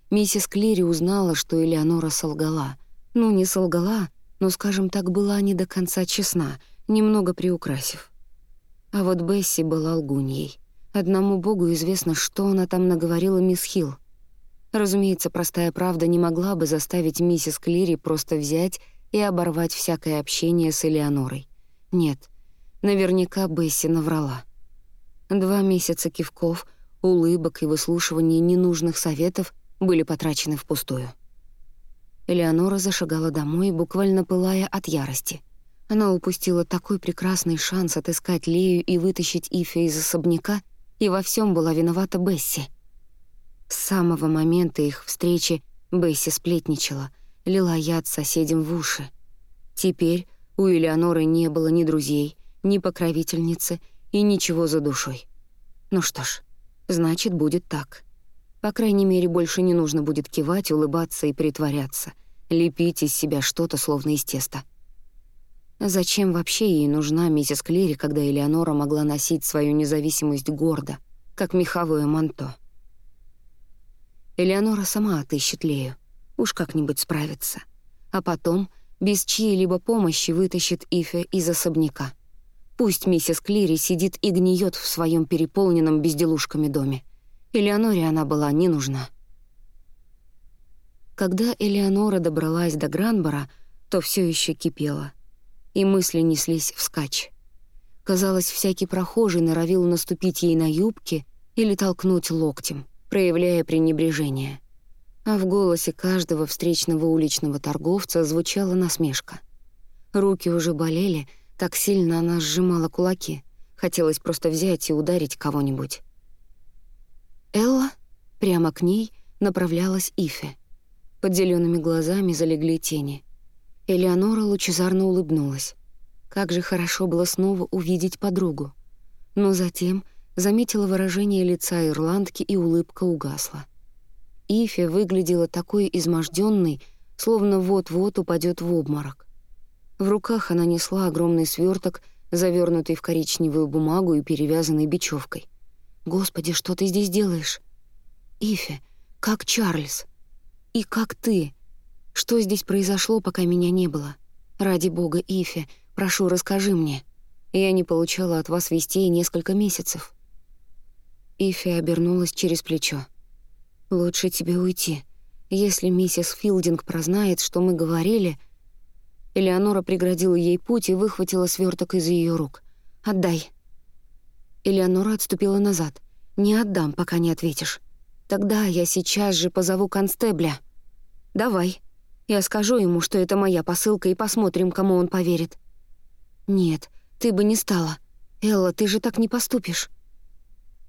Миссис Клири узнала, что Элеонора солгала. Ну, не солгала, но, скажем так, была не до конца честна, немного приукрасив. А вот Бесси была лгуньей. Одному богу известно, что она там наговорила мисс Хилл. Разумеется, простая правда не могла бы заставить миссис Клири просто взять и оборвать всякое общение с Элеонорой. Нет, наверняка Бесси наврала. Два месяца кивков, улыбок и выслушивания ненужных советов были потрачены впустую. Элеонора зашагала домой, буквально пылая от ярости. Она упустила такой прекрасный шанс отыскать Лею и вытащить Ифе из особняка, и во всем была виновата Бесси — с самого момента их встречи Бесси сплетничала, лила яд соседям в уши. Теперь у Элеоноры не было ни друзей, ни покровительницы и ничего за душой. Ну что ж, значит, будет так. По крайней мере, больше не нужно будет кивать, улыбаться и притворяться, лепить из себя что-то словно из теста. Зачем вообще ей нужна миссис Клири, когда Элеонора могла носить свою независимость гордо, как меховое манто? Элеонора сама отыщет Лею. Уж как-нибудь справится. А потом, без чьей-либо помощи, вытащит Ифе из особняка. Пусть миссис Клири сидит и гниет в своем переполненном безделушками доме. Элеоноре она была не нужна. Когда Элеонора добралась до Гранбора, то все еще кипела, и мысли неслись вскачь. Казалось, всякий прохожий норовил наступить ей на юбки или толкнуть локтем проявляя пренебрежение. А в голосе каждого встречного уличного торговца звучала насмешка. Руки уже болели, так сильно она сжимала кулаки. Хотелось просто взять и ударить кого-нибудь. «Элла?» Прямо к ней направлялась Ифе. Под зелеными глазами залегли тени. Элеонора лучезарно улыбнулась. Как же хорошо было снова увидеть подругу. Но затем заметила выражение лица ирландки, и улыбка угасла. Ифе выглядела такой изможденной, словно вот-вот упадет в обморок. В руках она несла огромный сверток, завернутый в коричневую бумагу и перевязанный бечевкой. «Господи, что ты здесь делаешь?» «Ифе, как Чарльз. И как ты. Что здесь произошло, пока меня не было? Ради бога, Ифе, прошу, расскажи мне. Я не получала от вас вестей несколько месяцев». Ифе обернулась через плечо. «Лучше тебе уйти. Если миссис Филдинг прознает, что мы говорили...» Элеонора преградила ей путь и выхватила сверток из ее рук. «Отдай». Элеонора отступила назад. «Не отдам, пока не ответишь. Тогда я сейчас же позову констебля». «Давай. Я скажу ему, что это моя посылка, и посмотрим, кому он поверит». «Нет, ты бы не стала. Элла, ты же так не поступишь».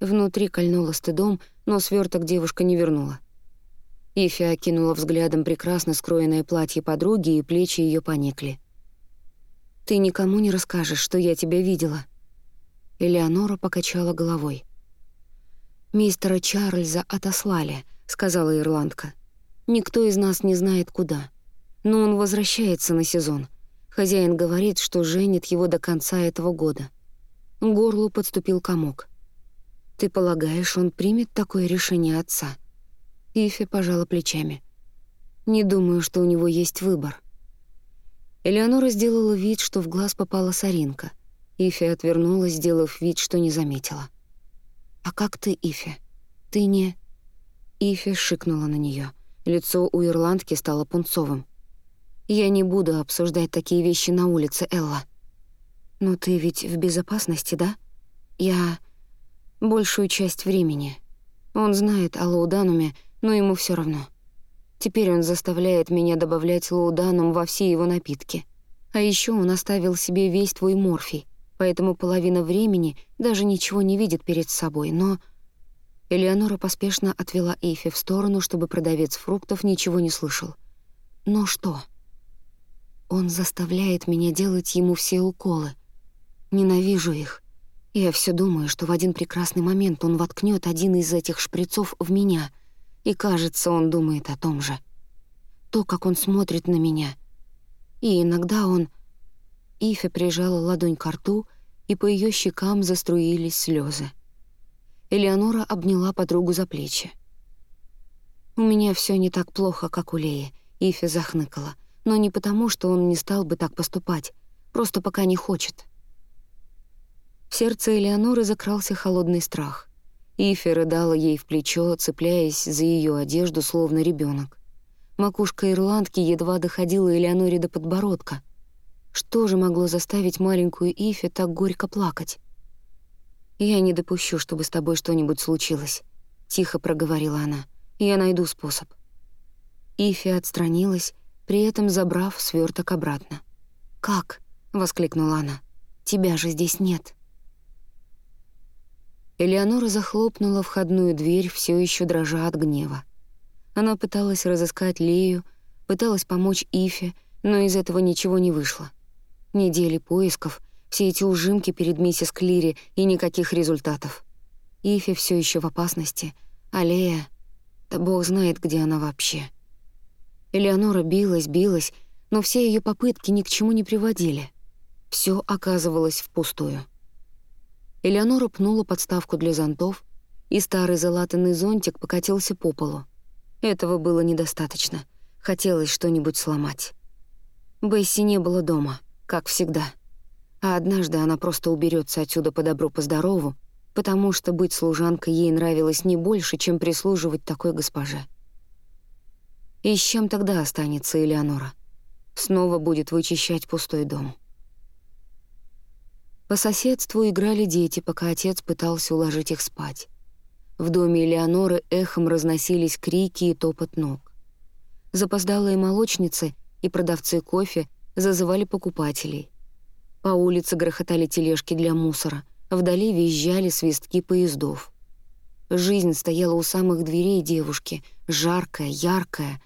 Внутри кольнула стыдом, но сверток девушка не вернула. Ифи окинула взглядом прекрасно скроенное платье подруги, и плечи ее поникли. «Ты никому не расскажешь, что я тебя видела?» Элеонора покачала головой. «Мистера Чарльза отослали», — сказала ирландка. «Никто из нас не знает, куда. Но он возвращается на сезон. Хозяин говорит, что женит его до конца этого года». К горлу подступил комок. «Ты полагаешь, он примет такое решение отца?» Ифи пожала плечами. «Не думаю, что у него есть выбор». Элеонора сделала вид, что в глаз попала соринка. Ифи отвернулась, сделав вид, что не заметила. «А как ты, Ифи? Ты не...» Ифи шикнула на нее. Лицо у ирландки стало пунцовым. «Я не буду обсуждать такие вещи на улице, Элла». «Но ты ведь в безопасности, да? Я...» большую часть времени. Он знает о лаудануме, но ему все равно. Теперь он заставляет меня добавлять лауданум во все его напитки. А еще он оставил себе весь твой морфий, поэтому половина времени даже ничего не видит перед собой, но... Элеонора поспешно отвела Эйфи в сторону, чтобы продавец фруктов ничего не слышал. Но что? Он заставляет меня делать ему все уколы. Ненавижу их. Я все думаю, что в один прекрасный момент он воткнет один из этих шприцов в меня, и, кажется, он думает о том же. То, как он смотрит на меня. И иногда он... Ифе прижала ладонь к рту, и по ее щекам заструились слезы. Элеонора обняла подругу за плечи. «У меня все не так плохо, как у Леи», — Ифе захныкала. «Но не потому, что он не стал бы так поступать, просто пока не хочет». В сердце Элеоноры закрался холодный страх. Ифи рыдала ей в плечо, цепляясь за ее одежду, словно ребенок. Макушка ирландки едва доходила Элеоноре до подбородка. Что же могло заставить маленькую Ифи так горько плакать? «Я не допущу, чтобы с тобой что-нибудь случилось», — тихо проговорила она. «Я найду способ». Ифи отстранилась, при этом забрав сверток обратно. «Как?» — воскликнула она. «Тебя же здесь нет». Элеонора захлопнула входную дверь, все еще дрожа от гнева. Она пыталась разыскать Лею, пыталась помочь Ифе, но из этого ничего не вышло. Недели поисков, все эти ужимки перед миссис Клири и никаких результатов. Ифе все еще в опасности, а Лея... Да бог знает, где она вообще. Элеонора билась, билась, но все ее попытки ни к чему не приводили. Все оказывалось впустую. Элеонора пнула подставку для зонтов, и старый залатанный зонтик покатился по полу. Этого было недостаточно. Хотелось что-нибудь сломать. Бесси не было дома, как всегда. А однажды она просто уберется отсюда по добру, по здорову, потому что быть служанкой ей нравилось не больше, чем прислуживать такой госпоже. И с чем тогда останется Элеонора? Снова будет вычищать пустой дом. По соседству играли дети, пока отец пытался уложить их спать. В доме Элеоноры эхом разносились крики и топот ног. Запоздалые молочницы и продавцы кофе зазывали покупателей. По улице грохотали тележки для мусора, вдали визжали свистки поездов. Жизнь стояла у самых дверей девушки, жаркая, яркая.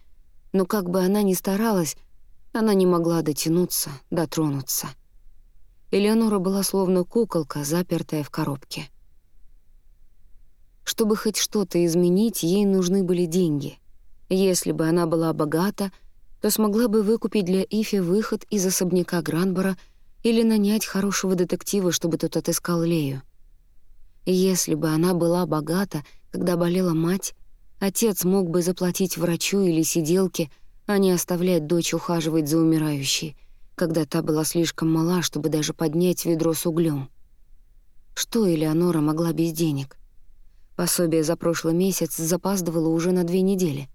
Но как бы она ни старалась, она не могла дотянуться, дотронуться. Элеонора была словно куколка, запертая в коробке. Чтобы хоть что-то изменить, ей нужны были деньги. Если бы она была богата, то смогла бы выкупить для Ифи выход из особняка Гранбора или нанять хорошего детектива, чтобы тот отыскал Лею. Если бы она была богата, когда болела мать, отец мог бы заплатить врачу или сиделке — а не оставлять дочь ухаживать за умирающей, когда та была слишком мала, чтобы даже поднять ведро с углем. Что Элеонора могла без денег? Пособие за прошлый месяц запаздывало уже на две недели.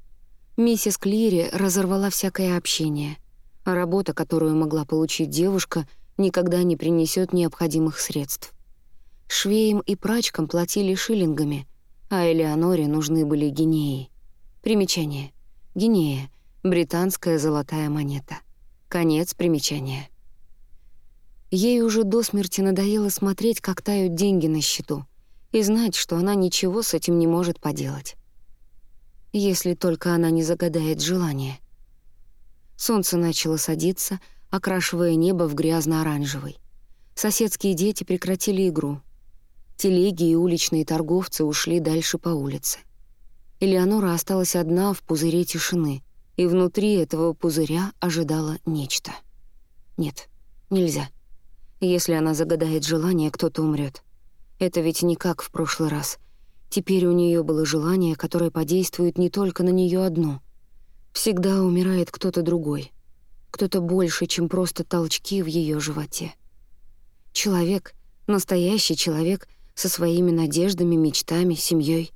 Миссис Клири разорвала всякое общение, а работа, которую могла получить девушка, никогда не принесет необходимых средств. Швеям и прачкам платили шиллингами, а Элеоноре нужны были гинеи. Примечание. Гинея — Британская золотая монета. Конец примечания. Ей уже до смерти надоело смотреть, как тают деньги на счету, и знать, что она ничего с этим не может поделать. Если только она не загадает желание. Солнце начало садиться, окрашивая небо в грязно-оранжевый. Соседские дети прекратили игру. Телеги и уличные торговцы ушли дальше по улице. Элеонора осталась одна в пузыре тишины — и внутри этого пузыря ожидала нечто. Нет, нельзя. Если она загадает желание, кто-то умрет. Это ведь не как в прошлый раз. Теперь у нее было желание, которое подействует не только на нее одну. Всегда умирает кто-то другой. Кто-то больше, чем просто толчки в ее животе. Человек, настоящий человек со своими надеждами, мечтами, семьей.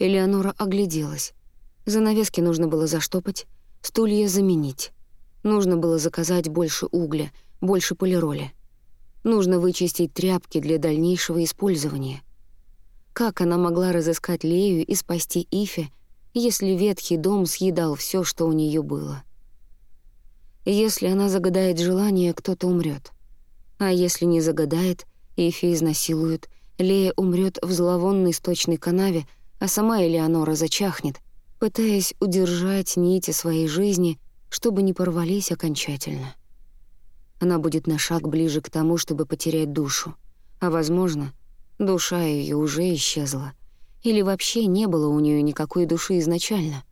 Элеонора огляделась. Занавески нужно было заштопать, стулья заменить. Нужно было заказать больше угля, больше полироли. Нужно вычистить тряпки для дальнейшего использования. Как она могла разыскать Лею и спасти Ифе, если ветхий дом съедал все, что у нее было? Если она загадает желание, кто-то умрет. А если не загадает, Ифе изнасилуют, Лея умрет в зловонной сточной канаве, а сама Элеонора зачахнет, пытаясь удержать нити своей жизни, чтобы не порвались окончательно. Она будет на шаг ближе к тому, чтобы потерять душу. А, возможно, душа ее уже исчезла. Или вообще не было у нее никакой души изначально.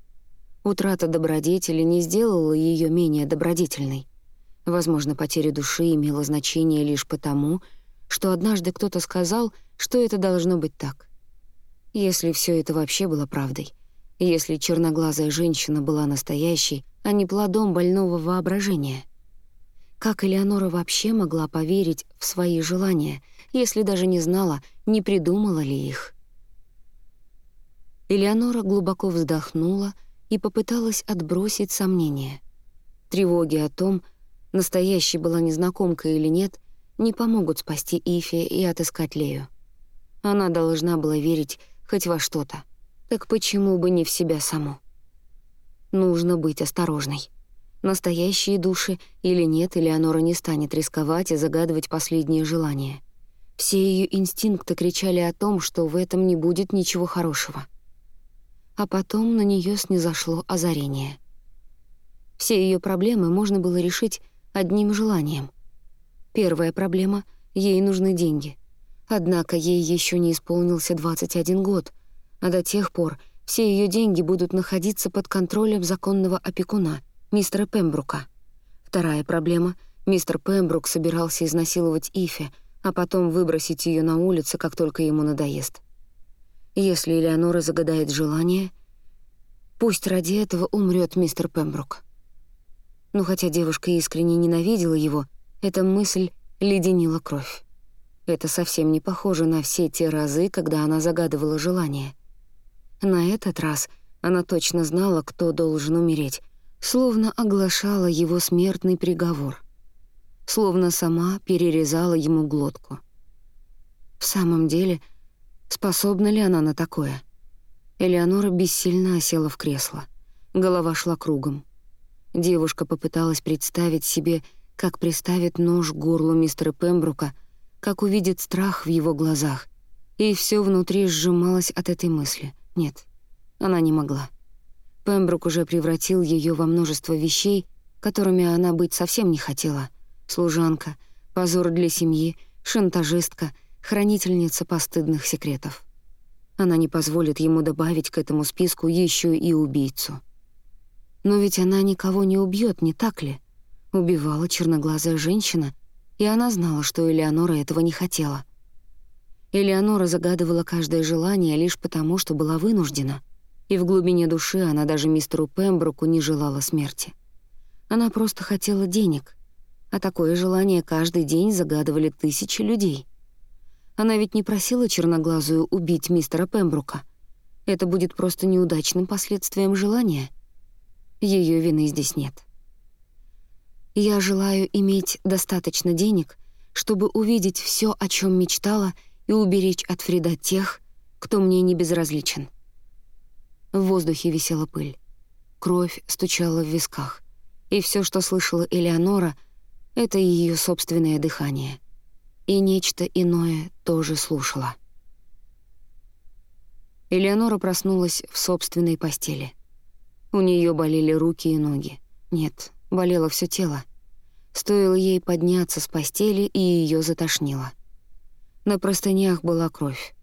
Утрата добродетели не сделала ее менее добродетельной. Возможно, потеря души имела значение лишь потому, что однажды кто-то сказал, что это должно быть так. Если все это вообще было правдой — если черноглазая женщина была настоящей, а не плодом больного воображения. Как Элеонора вообще могла поверить в свои желания, если даже не знала, не придумала ли их? Элеонора глубоко вздохнула и попыталась отбросить сомнения. Тревоги о том, настоящей была незнакомка или нет, не помогут спасти Ифи и отыскать Лею. Она должна была верить хоть во что-то. Так почему бы не в себя саму? Нужно быть осторожной. Настоящие души или нет, Элеонора не станет рисковать и загадывать последние желания. Все ее инстинкты кричали о том, что в этом не будет ничего хорошего. А потом на нее снизошло озарение. Все ее проблемы можно было решить одним желанием. Первая проблема — ей нужны деньги. Однако ей еще не исполнился 21 год — а до тех пор все ее деньги будут находиться под контролем законного опекуна, мистера Пембрука. Вторая проблема — мистер Пембрук собирался изнасиловать Ифи, а потом выбросить ее на улицу, как только ему надоест. Если Элеонора загадает желание, пусть ради этого умрет мистер Пембрук. Но хотя девушка искренне ненавидела его, эта мысль леденила кровь. Это совсем не похоже на все те разы, когда она загадывала желание — на этот раз она точно знала, кто должен умереть, словно оглашала его смертный приговор. Словно сама перерезала ему глотку. В самом деле, способна ли она на такое? Элеонора бессильно осела в кресло. Голова шла кругом. Девушка попыталась представить себе, как приставит нож к горлу мистера Пембрука, как увидит страх в его глазах, И все внутри сжималось от этой мысли. Нет, она не могла. Пембрук уже превратил ее во множество вещей, которыми она быть совсем не хотела. Служанка, позор для семьи, шантажистка, хранительница постыдных секретов. Она не позволит ему добавить к этому списку еще и убийцу. Но ведь она никого не убьет, не так ли? Убивала черноглазая женщина, и она знала, что Элеонора этого не хотела. Элеонора загадывала каждое желание лишь потому, что была вынуждена, и в глубине души она даже мистеру Пембруку не желала смерти. Она просто хотела денег, а такое желание каждый день загадывали тысячи людей. Она ведь не просила черноглазую убить мистера Пембрука. Это будет просто неудачным последствием желания. Ее вины здесь нет. Я желаю иметь достаточно денег, чтобы увидеть все, о чем мечтала, и уберечь от Фрида тех, кто мне не безразличен. В воздухе висела пыль. Кровь стучала в висках. И все, что слышала Элеонора, — это ее собственное дыхание. И нечто иное тоже слушала. Элеонора проснулась в собственной постели. У нее болели руки и ноги. Нет, болело все тело. Стоило ей подняться с постели, и ее затошнило. На простынях была кровь.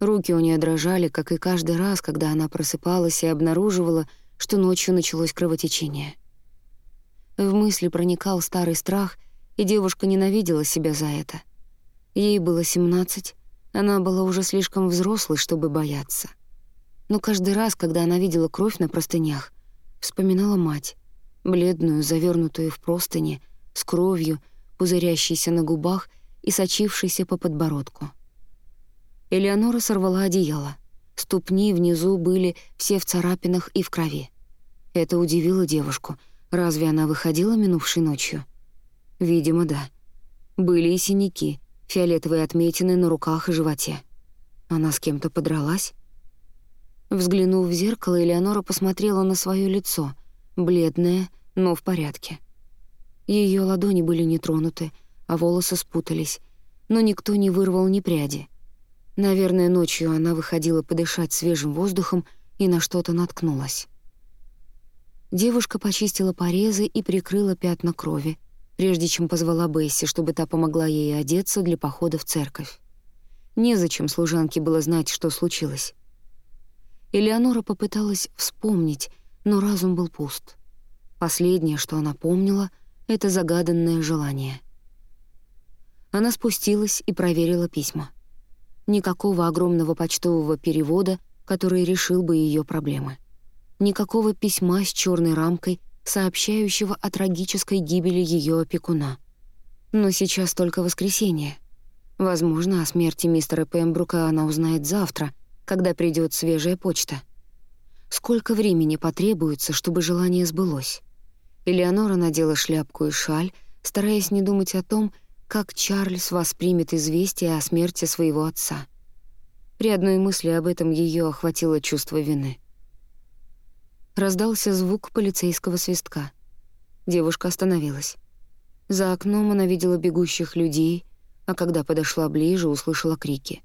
Руки у нее дрожали, как и каждый раз, когда она просыпалась и обнаруживала, что ночью началось кровотечение. В мысли проникал старый страх, и девушка ненавидела себя за это. Ей было 17, она была уже слишком взрослой, чтобы бояться. Но каждый раз, когда она видела кровь на простынях, вспоминала мать, бледную, завернутую в простыни, с кровью, пузырящейся на губах и сочившейся по подбородку. Элеонора сорвала одеяло. Ступни внизу были все в царапинах и в крови. Это удивило девушку. Разве она выходила минувшей ночью? Видимо, да. Были и синяки, фиолетовые отметины на руках и животе. Она с кем-то подралась? Взглянув в зеркало, Элеонора посмотрела на свое лицо, бледное, но в порядке. Ее ладони были не тронуты, а волосы спутались, но никто не вырвал ни пряди — Наверное, ночью она выходила подышать свежим воздухом и на что-то наткнулась. Девушка почистила порезы и прикрыла пятна крови, прежде чем позвала Бесси, чтобы та помогла ей одеться для похода в церковь. Незачем служанке было знать, что случилось. Элеонора попыталась вспомнить, но разум был пуст. Последнее, что она помнила, — это загаданное желание. Она спустилась и проверила письма — Никакого огромного почтового перевода, который решил бы ее проблемы. Никакого письма с черной рамкой, сообщающего о трагической гибели ее опекуна. Но сейчас только воскресенье. Возможно, о смерти мистера Пембрука она узнает завтра, когда придет свежая почта. Сколько времени потребуется, чтобы желание сбылось? Элеонора надела шляпку и шаль, стараясь не думать о том, как Чарльз воспримет известие о смерти своего отца. При одной мысли об этом ее охватило чувство вины. Раздался звук полицейского свистка. Девушка остановилась. За окном она видела бегущих людей, а когда подошла ближе, услышала крики.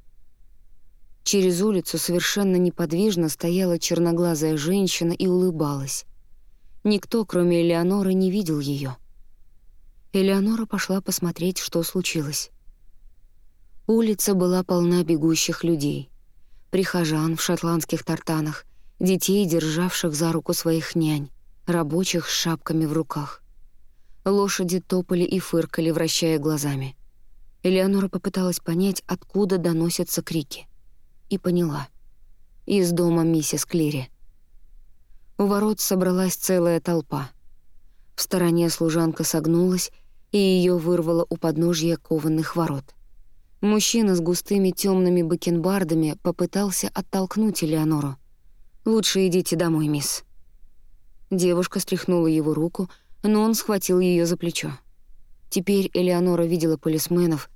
Через улицу совершенно неподвижно стояла черноглазая женщина и улыбалась. Никто, кроме Элеоноры, не видел ее. Элеонора пошла посмотреть, что случилось. Улица была полна бегущих людей. Прихожан в шотландских тартанах, детей, державших за руку своих нянь, рабочих с шапками в руках. Лошади топали и фыркали, вращая глазами. Элеонора попыталась понять, откуда доносятся крики. И поняла. Из дома миссис Клири. У ворот собралась целая толпа. В стороне служанка согнулась и ее вырвало у подножья кованых ворот. Мужчина с густыми темными бакенбардами попытался оттолкнуть Элеонору. «Лучше идите домой, мисс». Девушка стряхнула его руку, но он схватил ее за плечо. Теперь Элеонора видела полисменов,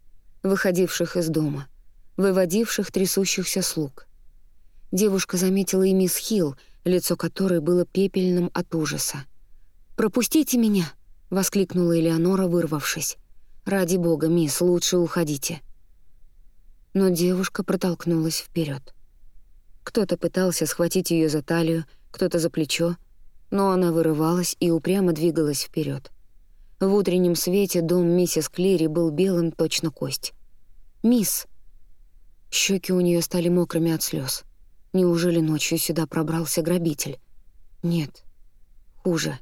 выходивших из дома, выводивших трясущихся слуг. Девушка заметила и мисс Хилл, лицо которой было пепельным от ужаса. «Пропустите меня!» — воскликнула Элеонора, вырвавшись. «Ради бога, мисс, лучше уходите». но девушка протолкнулась вперед. Кто-то пытался схватить ее за талию, кто-то за плечо, но она вырывалась и упрямо двигалась вперед. В утреннем свете дом миссис Клири был белым точно кость. «Мисс!» Щеки у нее стали мокрыми от слез. Неужели ночью сюда пробрался грабитель? Нет. Хуже.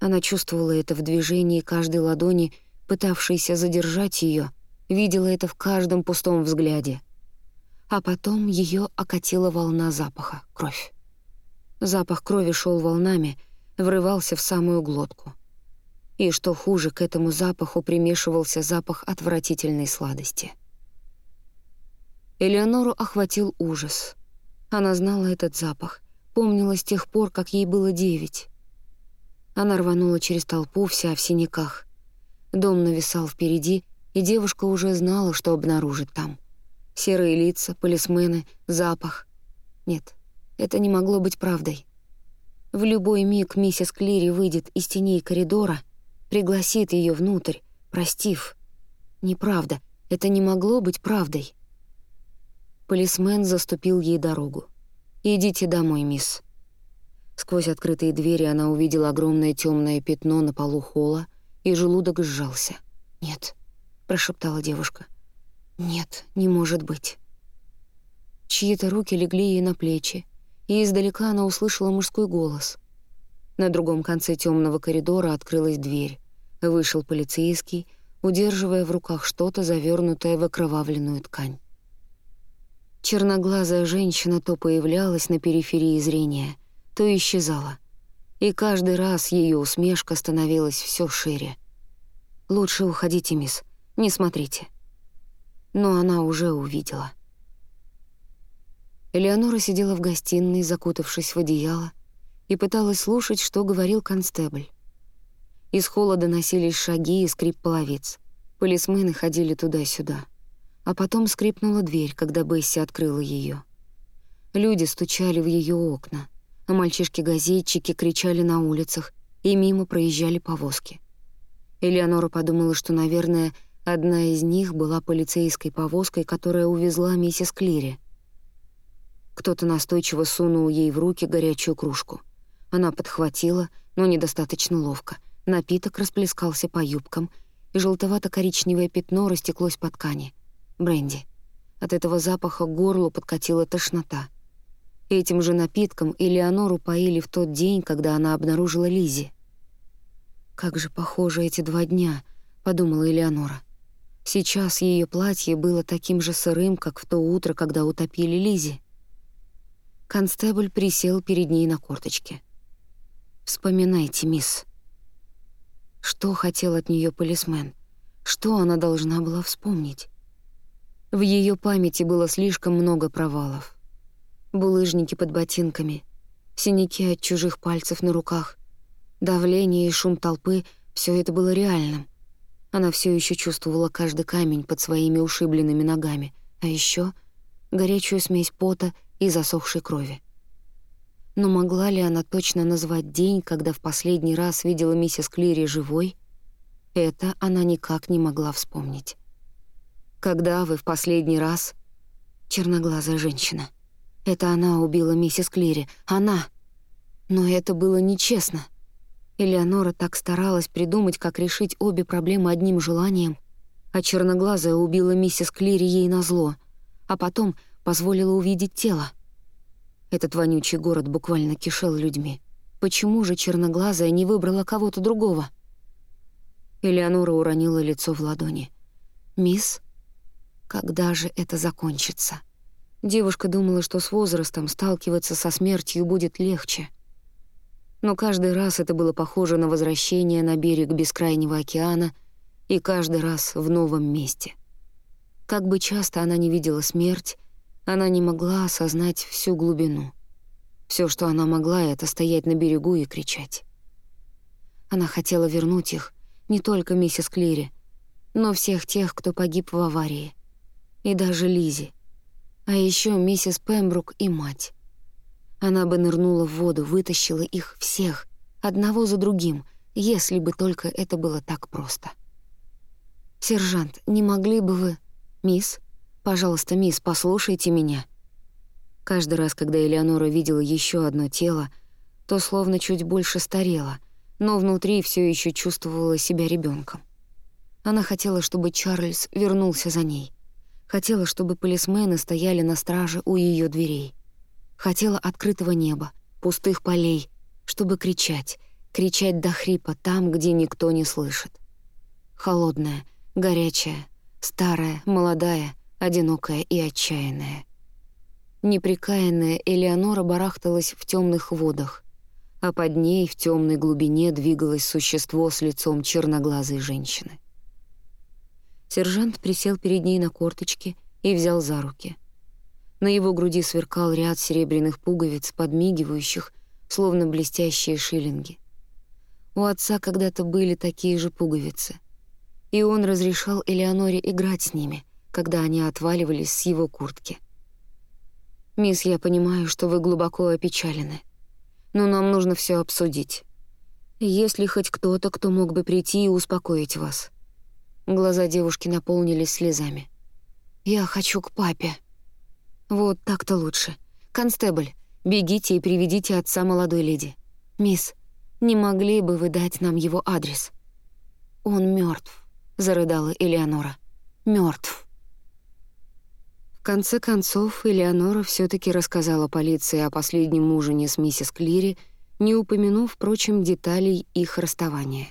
Она чувствовала это в движении каждой ладони, пытавшейся задержать ее, видела это в каждом пустом взгляде. А потом ее окатила волна запаха — кровь. Запах крови шел волнами, врывался в самую глотку. И что хуже, к этому запаху примешивался запах отвратительной сладости. Элеонору охватил ужас. Она знала этот запах, помнила с тех пор, как ей было девять. Она рванула через толпу, вся в синяках. Дом нависал впереди, и девушка уже знала, что обнаружит там. Серые лица, полисмены, запах. Нет, это не могло быть правдой. В любой миг миссис Клири выйдет из теней коридора, пригласит ее внутрь, простив. Неправда, это не могло быть правдой. Полисмен заступил ей дорогу. «Идите домой, мисс». Сквозь открытые двери она увидела огромное темное пятно на полу холла, и желудок сжался. «Нет», — прошептала девушка. «Нет, не может быть». Чьи-то руки легли ей на плечи, и издалека она услышала мужской голос. На другом конце темного коридора открылась дверь. Вышел полицейский, удерживая в руках что-то, завернутое в окровавленную ткань. Черноглазая женщина то появлялась на периферии зрения, то исчезала. И каждый раз ее усмешка становилась все шире. «Лучше уходите, мисс, не смотрите». Но она уже увидела. Элеонора сидела в гостиной, закутавшись в одеяло, и пыталась слушать, что говорил констебль. Из холла доносились шаги и скрип половиц. Полисмены ходили туда-сюда а потом скрипнула дверь, когда Бесси открыла ее. Люди стучали в ее окна, а мальчишки-газетчики кричали на улицах, и мимо проезжали повозки. Элеонора подумала, что, наверное, одна из них была полицейской повозкой, которая увезла миссис Клири. Кто-то настойчиво сунул ей в руки горячую кружку. Она подхватила, но недостаточно ловко. Напиток расплескался по юбкам, и желтовато-коричневое пятно растеклось по ткани — бренди. От этого запаха к горлу подкатила тошнота. Этим же напитком Элеонору поили в тот день, когда она обнаружила Лизи. «Как же похожи эти два дня», — подумала Элеонора. Сейчас ее платье было таким же сырым, как в то утро, когда утопили Лизи. Констебль присел перед ней на корточке. «Вспоминайте, мисс». Что хотел от нее полисмен? Что она должна была вспомнить? В ее памяти было слишком много провалов. Булыжники под ботинками, синяки от чужих пальцев на руках, давление и шум толпы — все это было реальным. Она все еще чувствовала каждый камень под своими ушибленными ногами, а еще горячую смесь пота и засохшей крови. Но могла ли она точно назвать день, когда в последний раз видела миссис Клири живой? Это она никак не могла вспомнить. Когда вы в последний раз... Черноглазая женщина. Это она убила миссис Клири. Она. Но это было нечестно. Элеонора так старалась придумать, как решить обе проблемы одним желанием, а черноглазая убила миссис Клири ей назло, а потом позволила увидеть тело. Этот вонючий город буквально кишел людьми. Почему же черноглазая не выбрала кого-то другого? Элеонора уронила лицо в ладони. «Мисс?» Когда же это закончится? Девушка думала, что с возрастом сталкиваться со смертью будет легче. Но каждый раз это было похоже на возвращение на берег бескрайнего океана и каждый раз в новом месте. Как бы часто она не видела смерть, она не могла осознать всю глубину. Все, что она могла, — это стоять на берегу и кричать. Она хотела вернуть их, не только миссис Клири, но всех тех, кто погиб в аварии — и даже Лизи. А еще миссис Пембрук и мать. Она бы нырнула в воду, вытащила их всех, одного за другим, если бы только это было так просто. «Сержант, не могли бы вы...» «Мисс?» Пожалуйста, мисс, послушайте меня». Каждый раз, когда Элеонора видела еще одно тело, то словно чуть больше старела, но внутри все еще чувствовала себя ребенком. Она хотела, чтобы Чарльз вернулся за ней. Хотела, чтобы полисмены стояли на страже у ее дверей. Хотела открытого неба, пустых полей, чтобы кричать, кричать до хрипа там, где никто не слышит. Холодная, горячая, старая, молодая, одинокая и отчаянная. Неприкаянная Элеонора барахталась в темных водах, а под ней в темной глубине двигалось существо с лицом черноглазой женщины. Сержант присел перед ней на корточки и взял за руки. На его груди сверкал ряд серебряных пуговиц, подмигивающих, словно блестящие шиллинги. У отца когда-то были такие же пуговицы, и он разрешал Элеоноре играть с ними, когда они отваливались с его куртки. «Мисс, я понимаю, что вы глубоко опечалены, но нам нужно все обсудить. Есть ли хоть кто-то, кто мог бы прийти и успокоить вас?» Глаза девушки наполнились слезами. «Я хочу к папе». «Вот так-то лучше. Констебль, бегите и приведите отца молодой леди. Мисс, не могли бы вы дать нам его адрес?» «Он мертв, зарыдала Элеонора. Мертв. В конце концов, Элеонора все таки рассказала полиции о последнем ужине с миссис Клири, не упомянув, впрочем, деталей их расставания.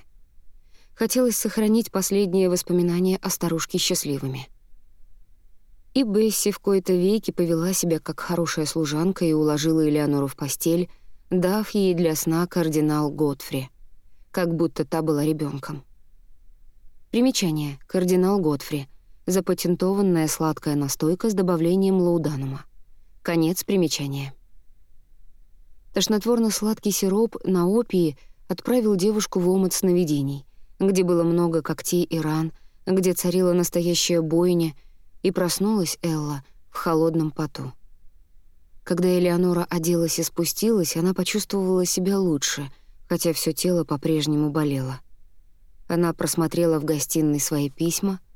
Хотелось сохранить последние воспоминания о старушке счастливыми. И Бесси в кои-то веки повела себя как хорошая служанка и уложила Элеонору в постель, дав ей для сна кардинал Готфри, как будто та была ребенком. Примечание. Кардинал Готфри — запатентованная сладкая настойка с добавлением лауданума. Конец примечания. Тошнотворно-сладкий сироп на опии отправил девушку в омут сновидений, где было много когтей и ран, где царила настоящая бойня, и проснулась Элла в холодном поту. Когда Элеонора оделась и спустилась, она почувствовала себя лучше, хотя все тело по-прежнему болело. Она просмотрела в гостиной свои письма —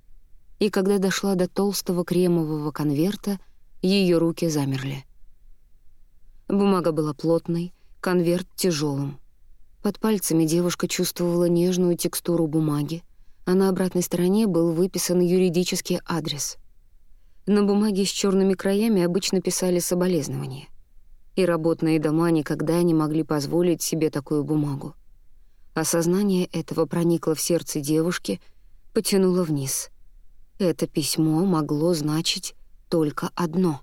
и когда дошла до толстого кремового конверта, ее руки замерли. Бумага была плотной, конверт тяжелым. Под пальцами девушка чувствовала нежную текстуру бумаги, а на обратной стороне был выписан юридический адрес. На бумаге с черными краями обычно писали соболезнования. И работные дома никогда не могли позволить себе такую бумагу. Осознание этого проникло в сердце девушки, потянуло вниз. Это письмо могло значить только одно.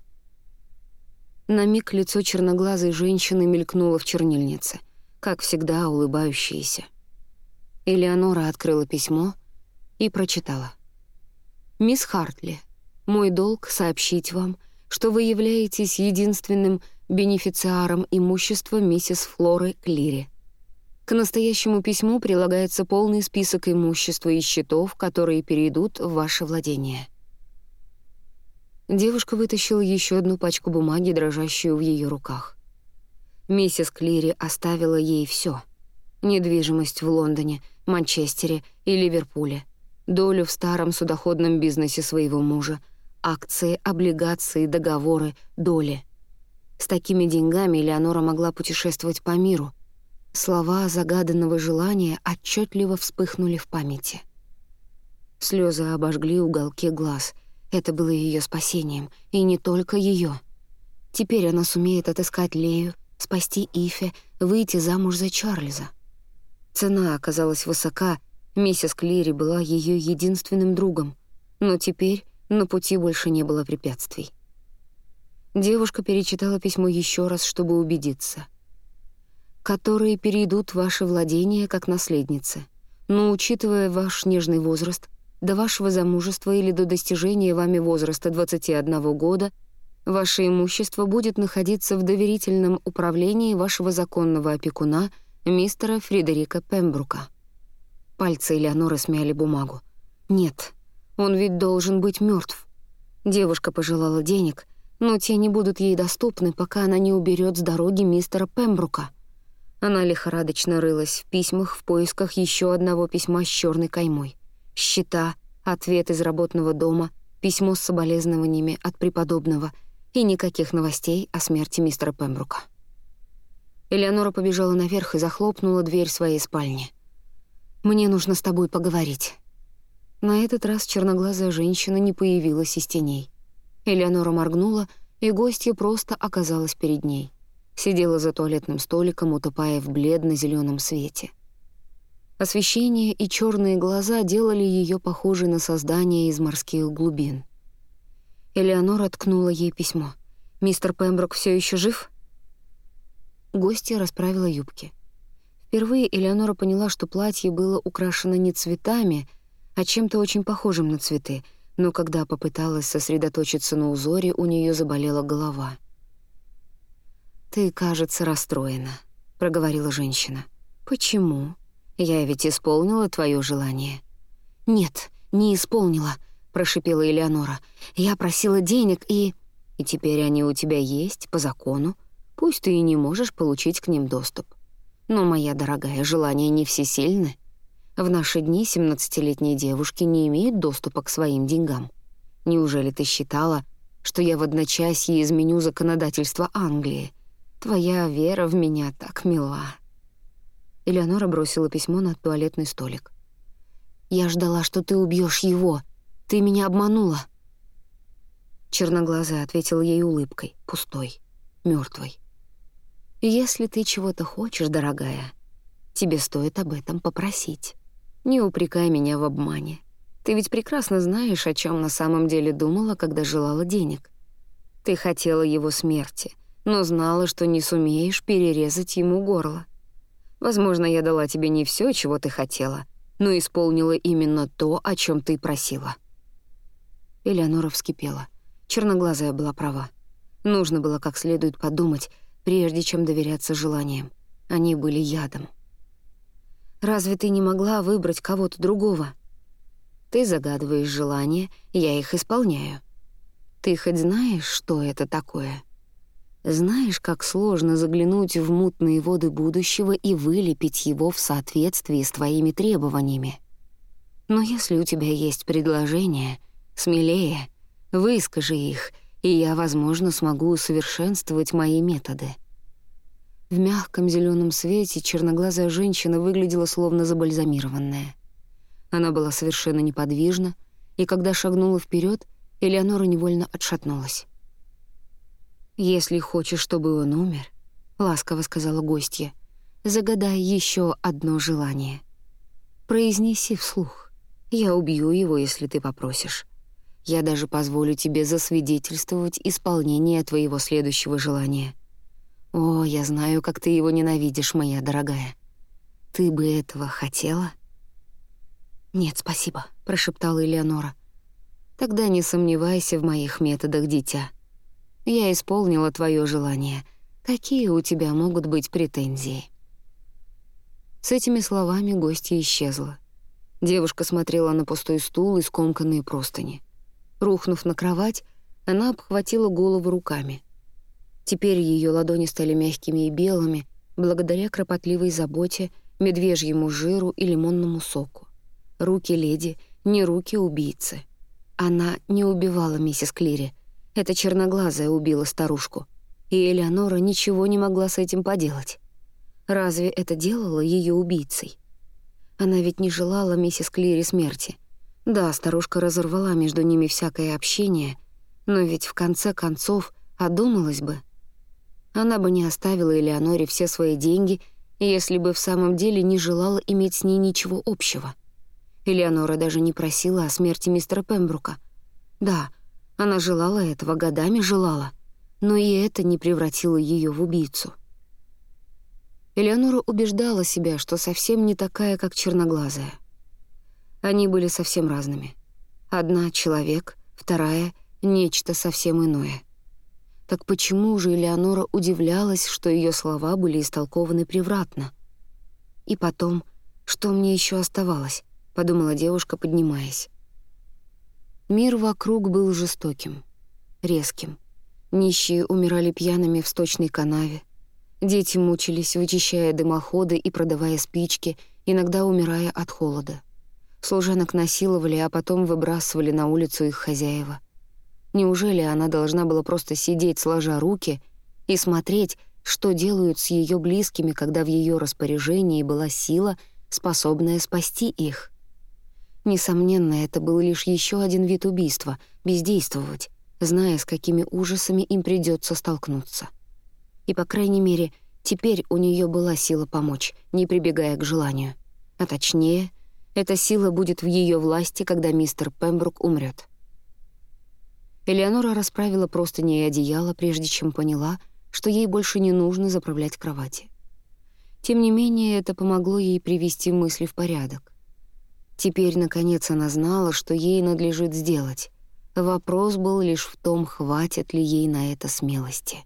На миг лицо черноглазой женщины мелькнуло в чернильнице, как всегда улыбающееся. Элеонора открыла письмо и прочитала. «Мисс Хартли, мой долг сообщить вам, что вы являетесь единственным бенефициаром имущества миссис Флоры Клири. К настоящему письму прилагается полный список имущества и счетов, которые перейдут в ваше владение. Девушка вытащила еще одну пачку бумаги, дрожащую в ее руках. Миссис Клири оставила ей все: недвижимость в Лондоне, Манчестере и Ливерпуле, долю в старом судоходном бизнесе своего мужа, акции, облигации, договоры, доли. С такими деньгами Леонора могла путешествовать по миру — Слова загаданного желания отчетливо вспыхнули в памяти. Слезы обожгли уголки глаз. Это было ее спасением, и не только ее. Теперь она сумеет отыскать Лею, спасти Ифе, выйти замуж за Чарльза. Цена оказалась высока, миссис Клири была ее единственным другом, но теперь на пути больше не было препятствий. Девушка перечитала письмо еще раз, чтобы убедиться которые перейдут в ваше владение как наследницы. Но учитывая ваш нежный возраст, до вашего замужества или до достижения вами возраста 21 года, ваше имущество будет находиться в доверительном управлении вашего законного опекуна, мистера Фредерика Пембрука. Пальцы Элеоноры смяли бумагу. Нет, он ведь должен быть мертв. Девушка пожелала денег, но те не будут ей доступны, пока она не уберет с дороги мистера Пембрука — она лихорадочно рылась в письмах в поисках еще одного письма с черной каймой. Счета, ответ из работного дома, письмо с соболезнованиями от преподобного и никаких новостей о смерти мистера Пембрука. Элеонора побежала наверх и захлопнула дверь своей спальни. «Мне нужно с тобой поговорить». На этот раз черноглазая женщина не появилась из теней. Элеонора моргнула, и гостья просто оказалась перед ней. Сидела за туалетным столиком, утопая в бледно зеленом свете. Освещение и черные глаза делали ее похожей на создание из морских глубин. Элеонора ткнула ей письмо. «Мистер Пемброк все еще жив?» Гостья расправила юбки. Впервые Элеонора поняла, что платье было украшено не цветами, а чем-то очень похожим на цветы, но когда попыталась сосредоточиться на узоре, у нее заболела голова. «Ты, кажется, расстроена», — проговорила женщина. «Почему? Я ведь исполнила твое желание». «Нет, не исполнила», — прошипела Элеонора. «Я просила денег и...» «И теперь они у тебя есть, по закону. Пусть ты и не можешь получить к ним доступ. Но, моя дорогая, желания не всесильны. В наши дни 17-летние девушки не имеют доступа к своим деньгам. Неужели ты считала, что я в одночасье изменю законодательство Англии? Твоя вера в меня так мила». Элеонора бросила письмо на туалетный столик. «Я ждала, что ты убьешь его. Ты меня обманула». Черноглазая ответила ей улыбкой, пустой, мертвой. «Если ты чего-то хочешь, дорогая, тебе стоит об этом попросить». Не упрекай меня в обмане. Ты ведь прекрасно знаешь, о чем на самом деле думала, когда желала денег. Ты хотела его смерти, но знала, что не сумеешь перерезать ему горло. Возможно, я дала тебе не все, чего ты хотела, но исполнила именно то, о чем ты просила. Элеонора вскипела. Черноглазая была права. Нужно было как следует подумать, прежде чем доверяться желаниям. Они были ядом. Разве ты не могла выбрать кого-то другого? Ты загадываешь желания, я их исполняю. Ты хоть знаешь, что это такое? Знаешь, как сложно заглянуть в мутные воды будущего и вылепить его в соответствии с твоими требованиями? Но если у тебя есть предложения, смелее, выскажи их, и я, возможно, смогу усовершенствовать мои методы. В мягком зеленом свете черноглазая женщина выглядела словно забальзамированная. Она была совершенно неподвижна, и когда шагнула вперед, Элеонора невольно отшатнулась. «Если хочешь, чтобы он умер», — ласково сказала гостья, — «загадай еще одно желание. Произнеси вслух. Я убью его, если ты попросишь. Я даже позволю тебе засвидетельствовать исполнение твоего следующего желания». «О, я знаю, как ты его ненавидишь, моя дорогая. Ты бы этого хотела?» «Нет, спасибо», — прошептала Элеонора. «Тогда не сомневайся в моих методах, дитя. Я исполнила твое желание. Какие у тебя могут быть претензии?» С этими словами гостья исчезла. Девушка смотрела на пустой стул и скомканные простыни. Рухнув на кровать, она обхватила голову руками — Теперь ее ладони стали мягкими и белыми, благодаря кропотливой заботе, медвежьему жиру и лимонному соку. Руки леди — не руки убийцы. Она не убивала миссис Клири. Эта черноглазая убила старушку. И Элеонора ничего не могла с этим поделать. Разве это делало ее убийцей? Она ведь не желала миссис Клири смерти. Да, старушка разорвала между ними всякое общение, но ведь в конце концов одумалась бы — она бы не оставила Элеоноре все свои деньги, если бы в самом деле не желала иметь с ней ничего общего. Элеонора даже не просила о смерти мистера Пембрука. Да, она желала этого, годами желала, но и это не превратило ее в убийцу. Элеонора убеждала себя, что совсем не такая, как черноглазая. Они были совсем разными. Одна — человек, вторая — нечто совсем иное — так почему же Элеонора удивлялась, что ее слова были истолкованы превратно? И потом, что мне еще оставалось, подумала девушка, поднимаясь. Мир вокруг был жестоким, резким. Нищие умирали пьяными в сточной канаве. Дети мучились, вычищая дымоходы и продавая спички, иногда умирая от холода. Служанок насиловали, а потом выбрасывали на улицу их хозяева. Неужели она должна была просто сидеть, сложа руки, и смотреть, что делают с ее близкими, когда в ее распоряжении была сила, способная спасти их? Несомненно, это был лишь еще один вид убийства — бездействовать, зная, с какими ужасами им придется столкнуться. И, по крайней мере, теперь у нее была сила помочь, не прибегая к желанию. А точнее, эта сила будет в ее власти, когда мистер Пембрук умрет. Элеонора расправила простыни и одеяло, прежде чем поняла, что ей больше не нужно заправлять кровати. Тем не менее, это помогло ей привести мысли в порядок. Теперь, наконец, она знала, что ей надлежит сделать. Вопрос был лишь в том, хватит ли ей на это смелости.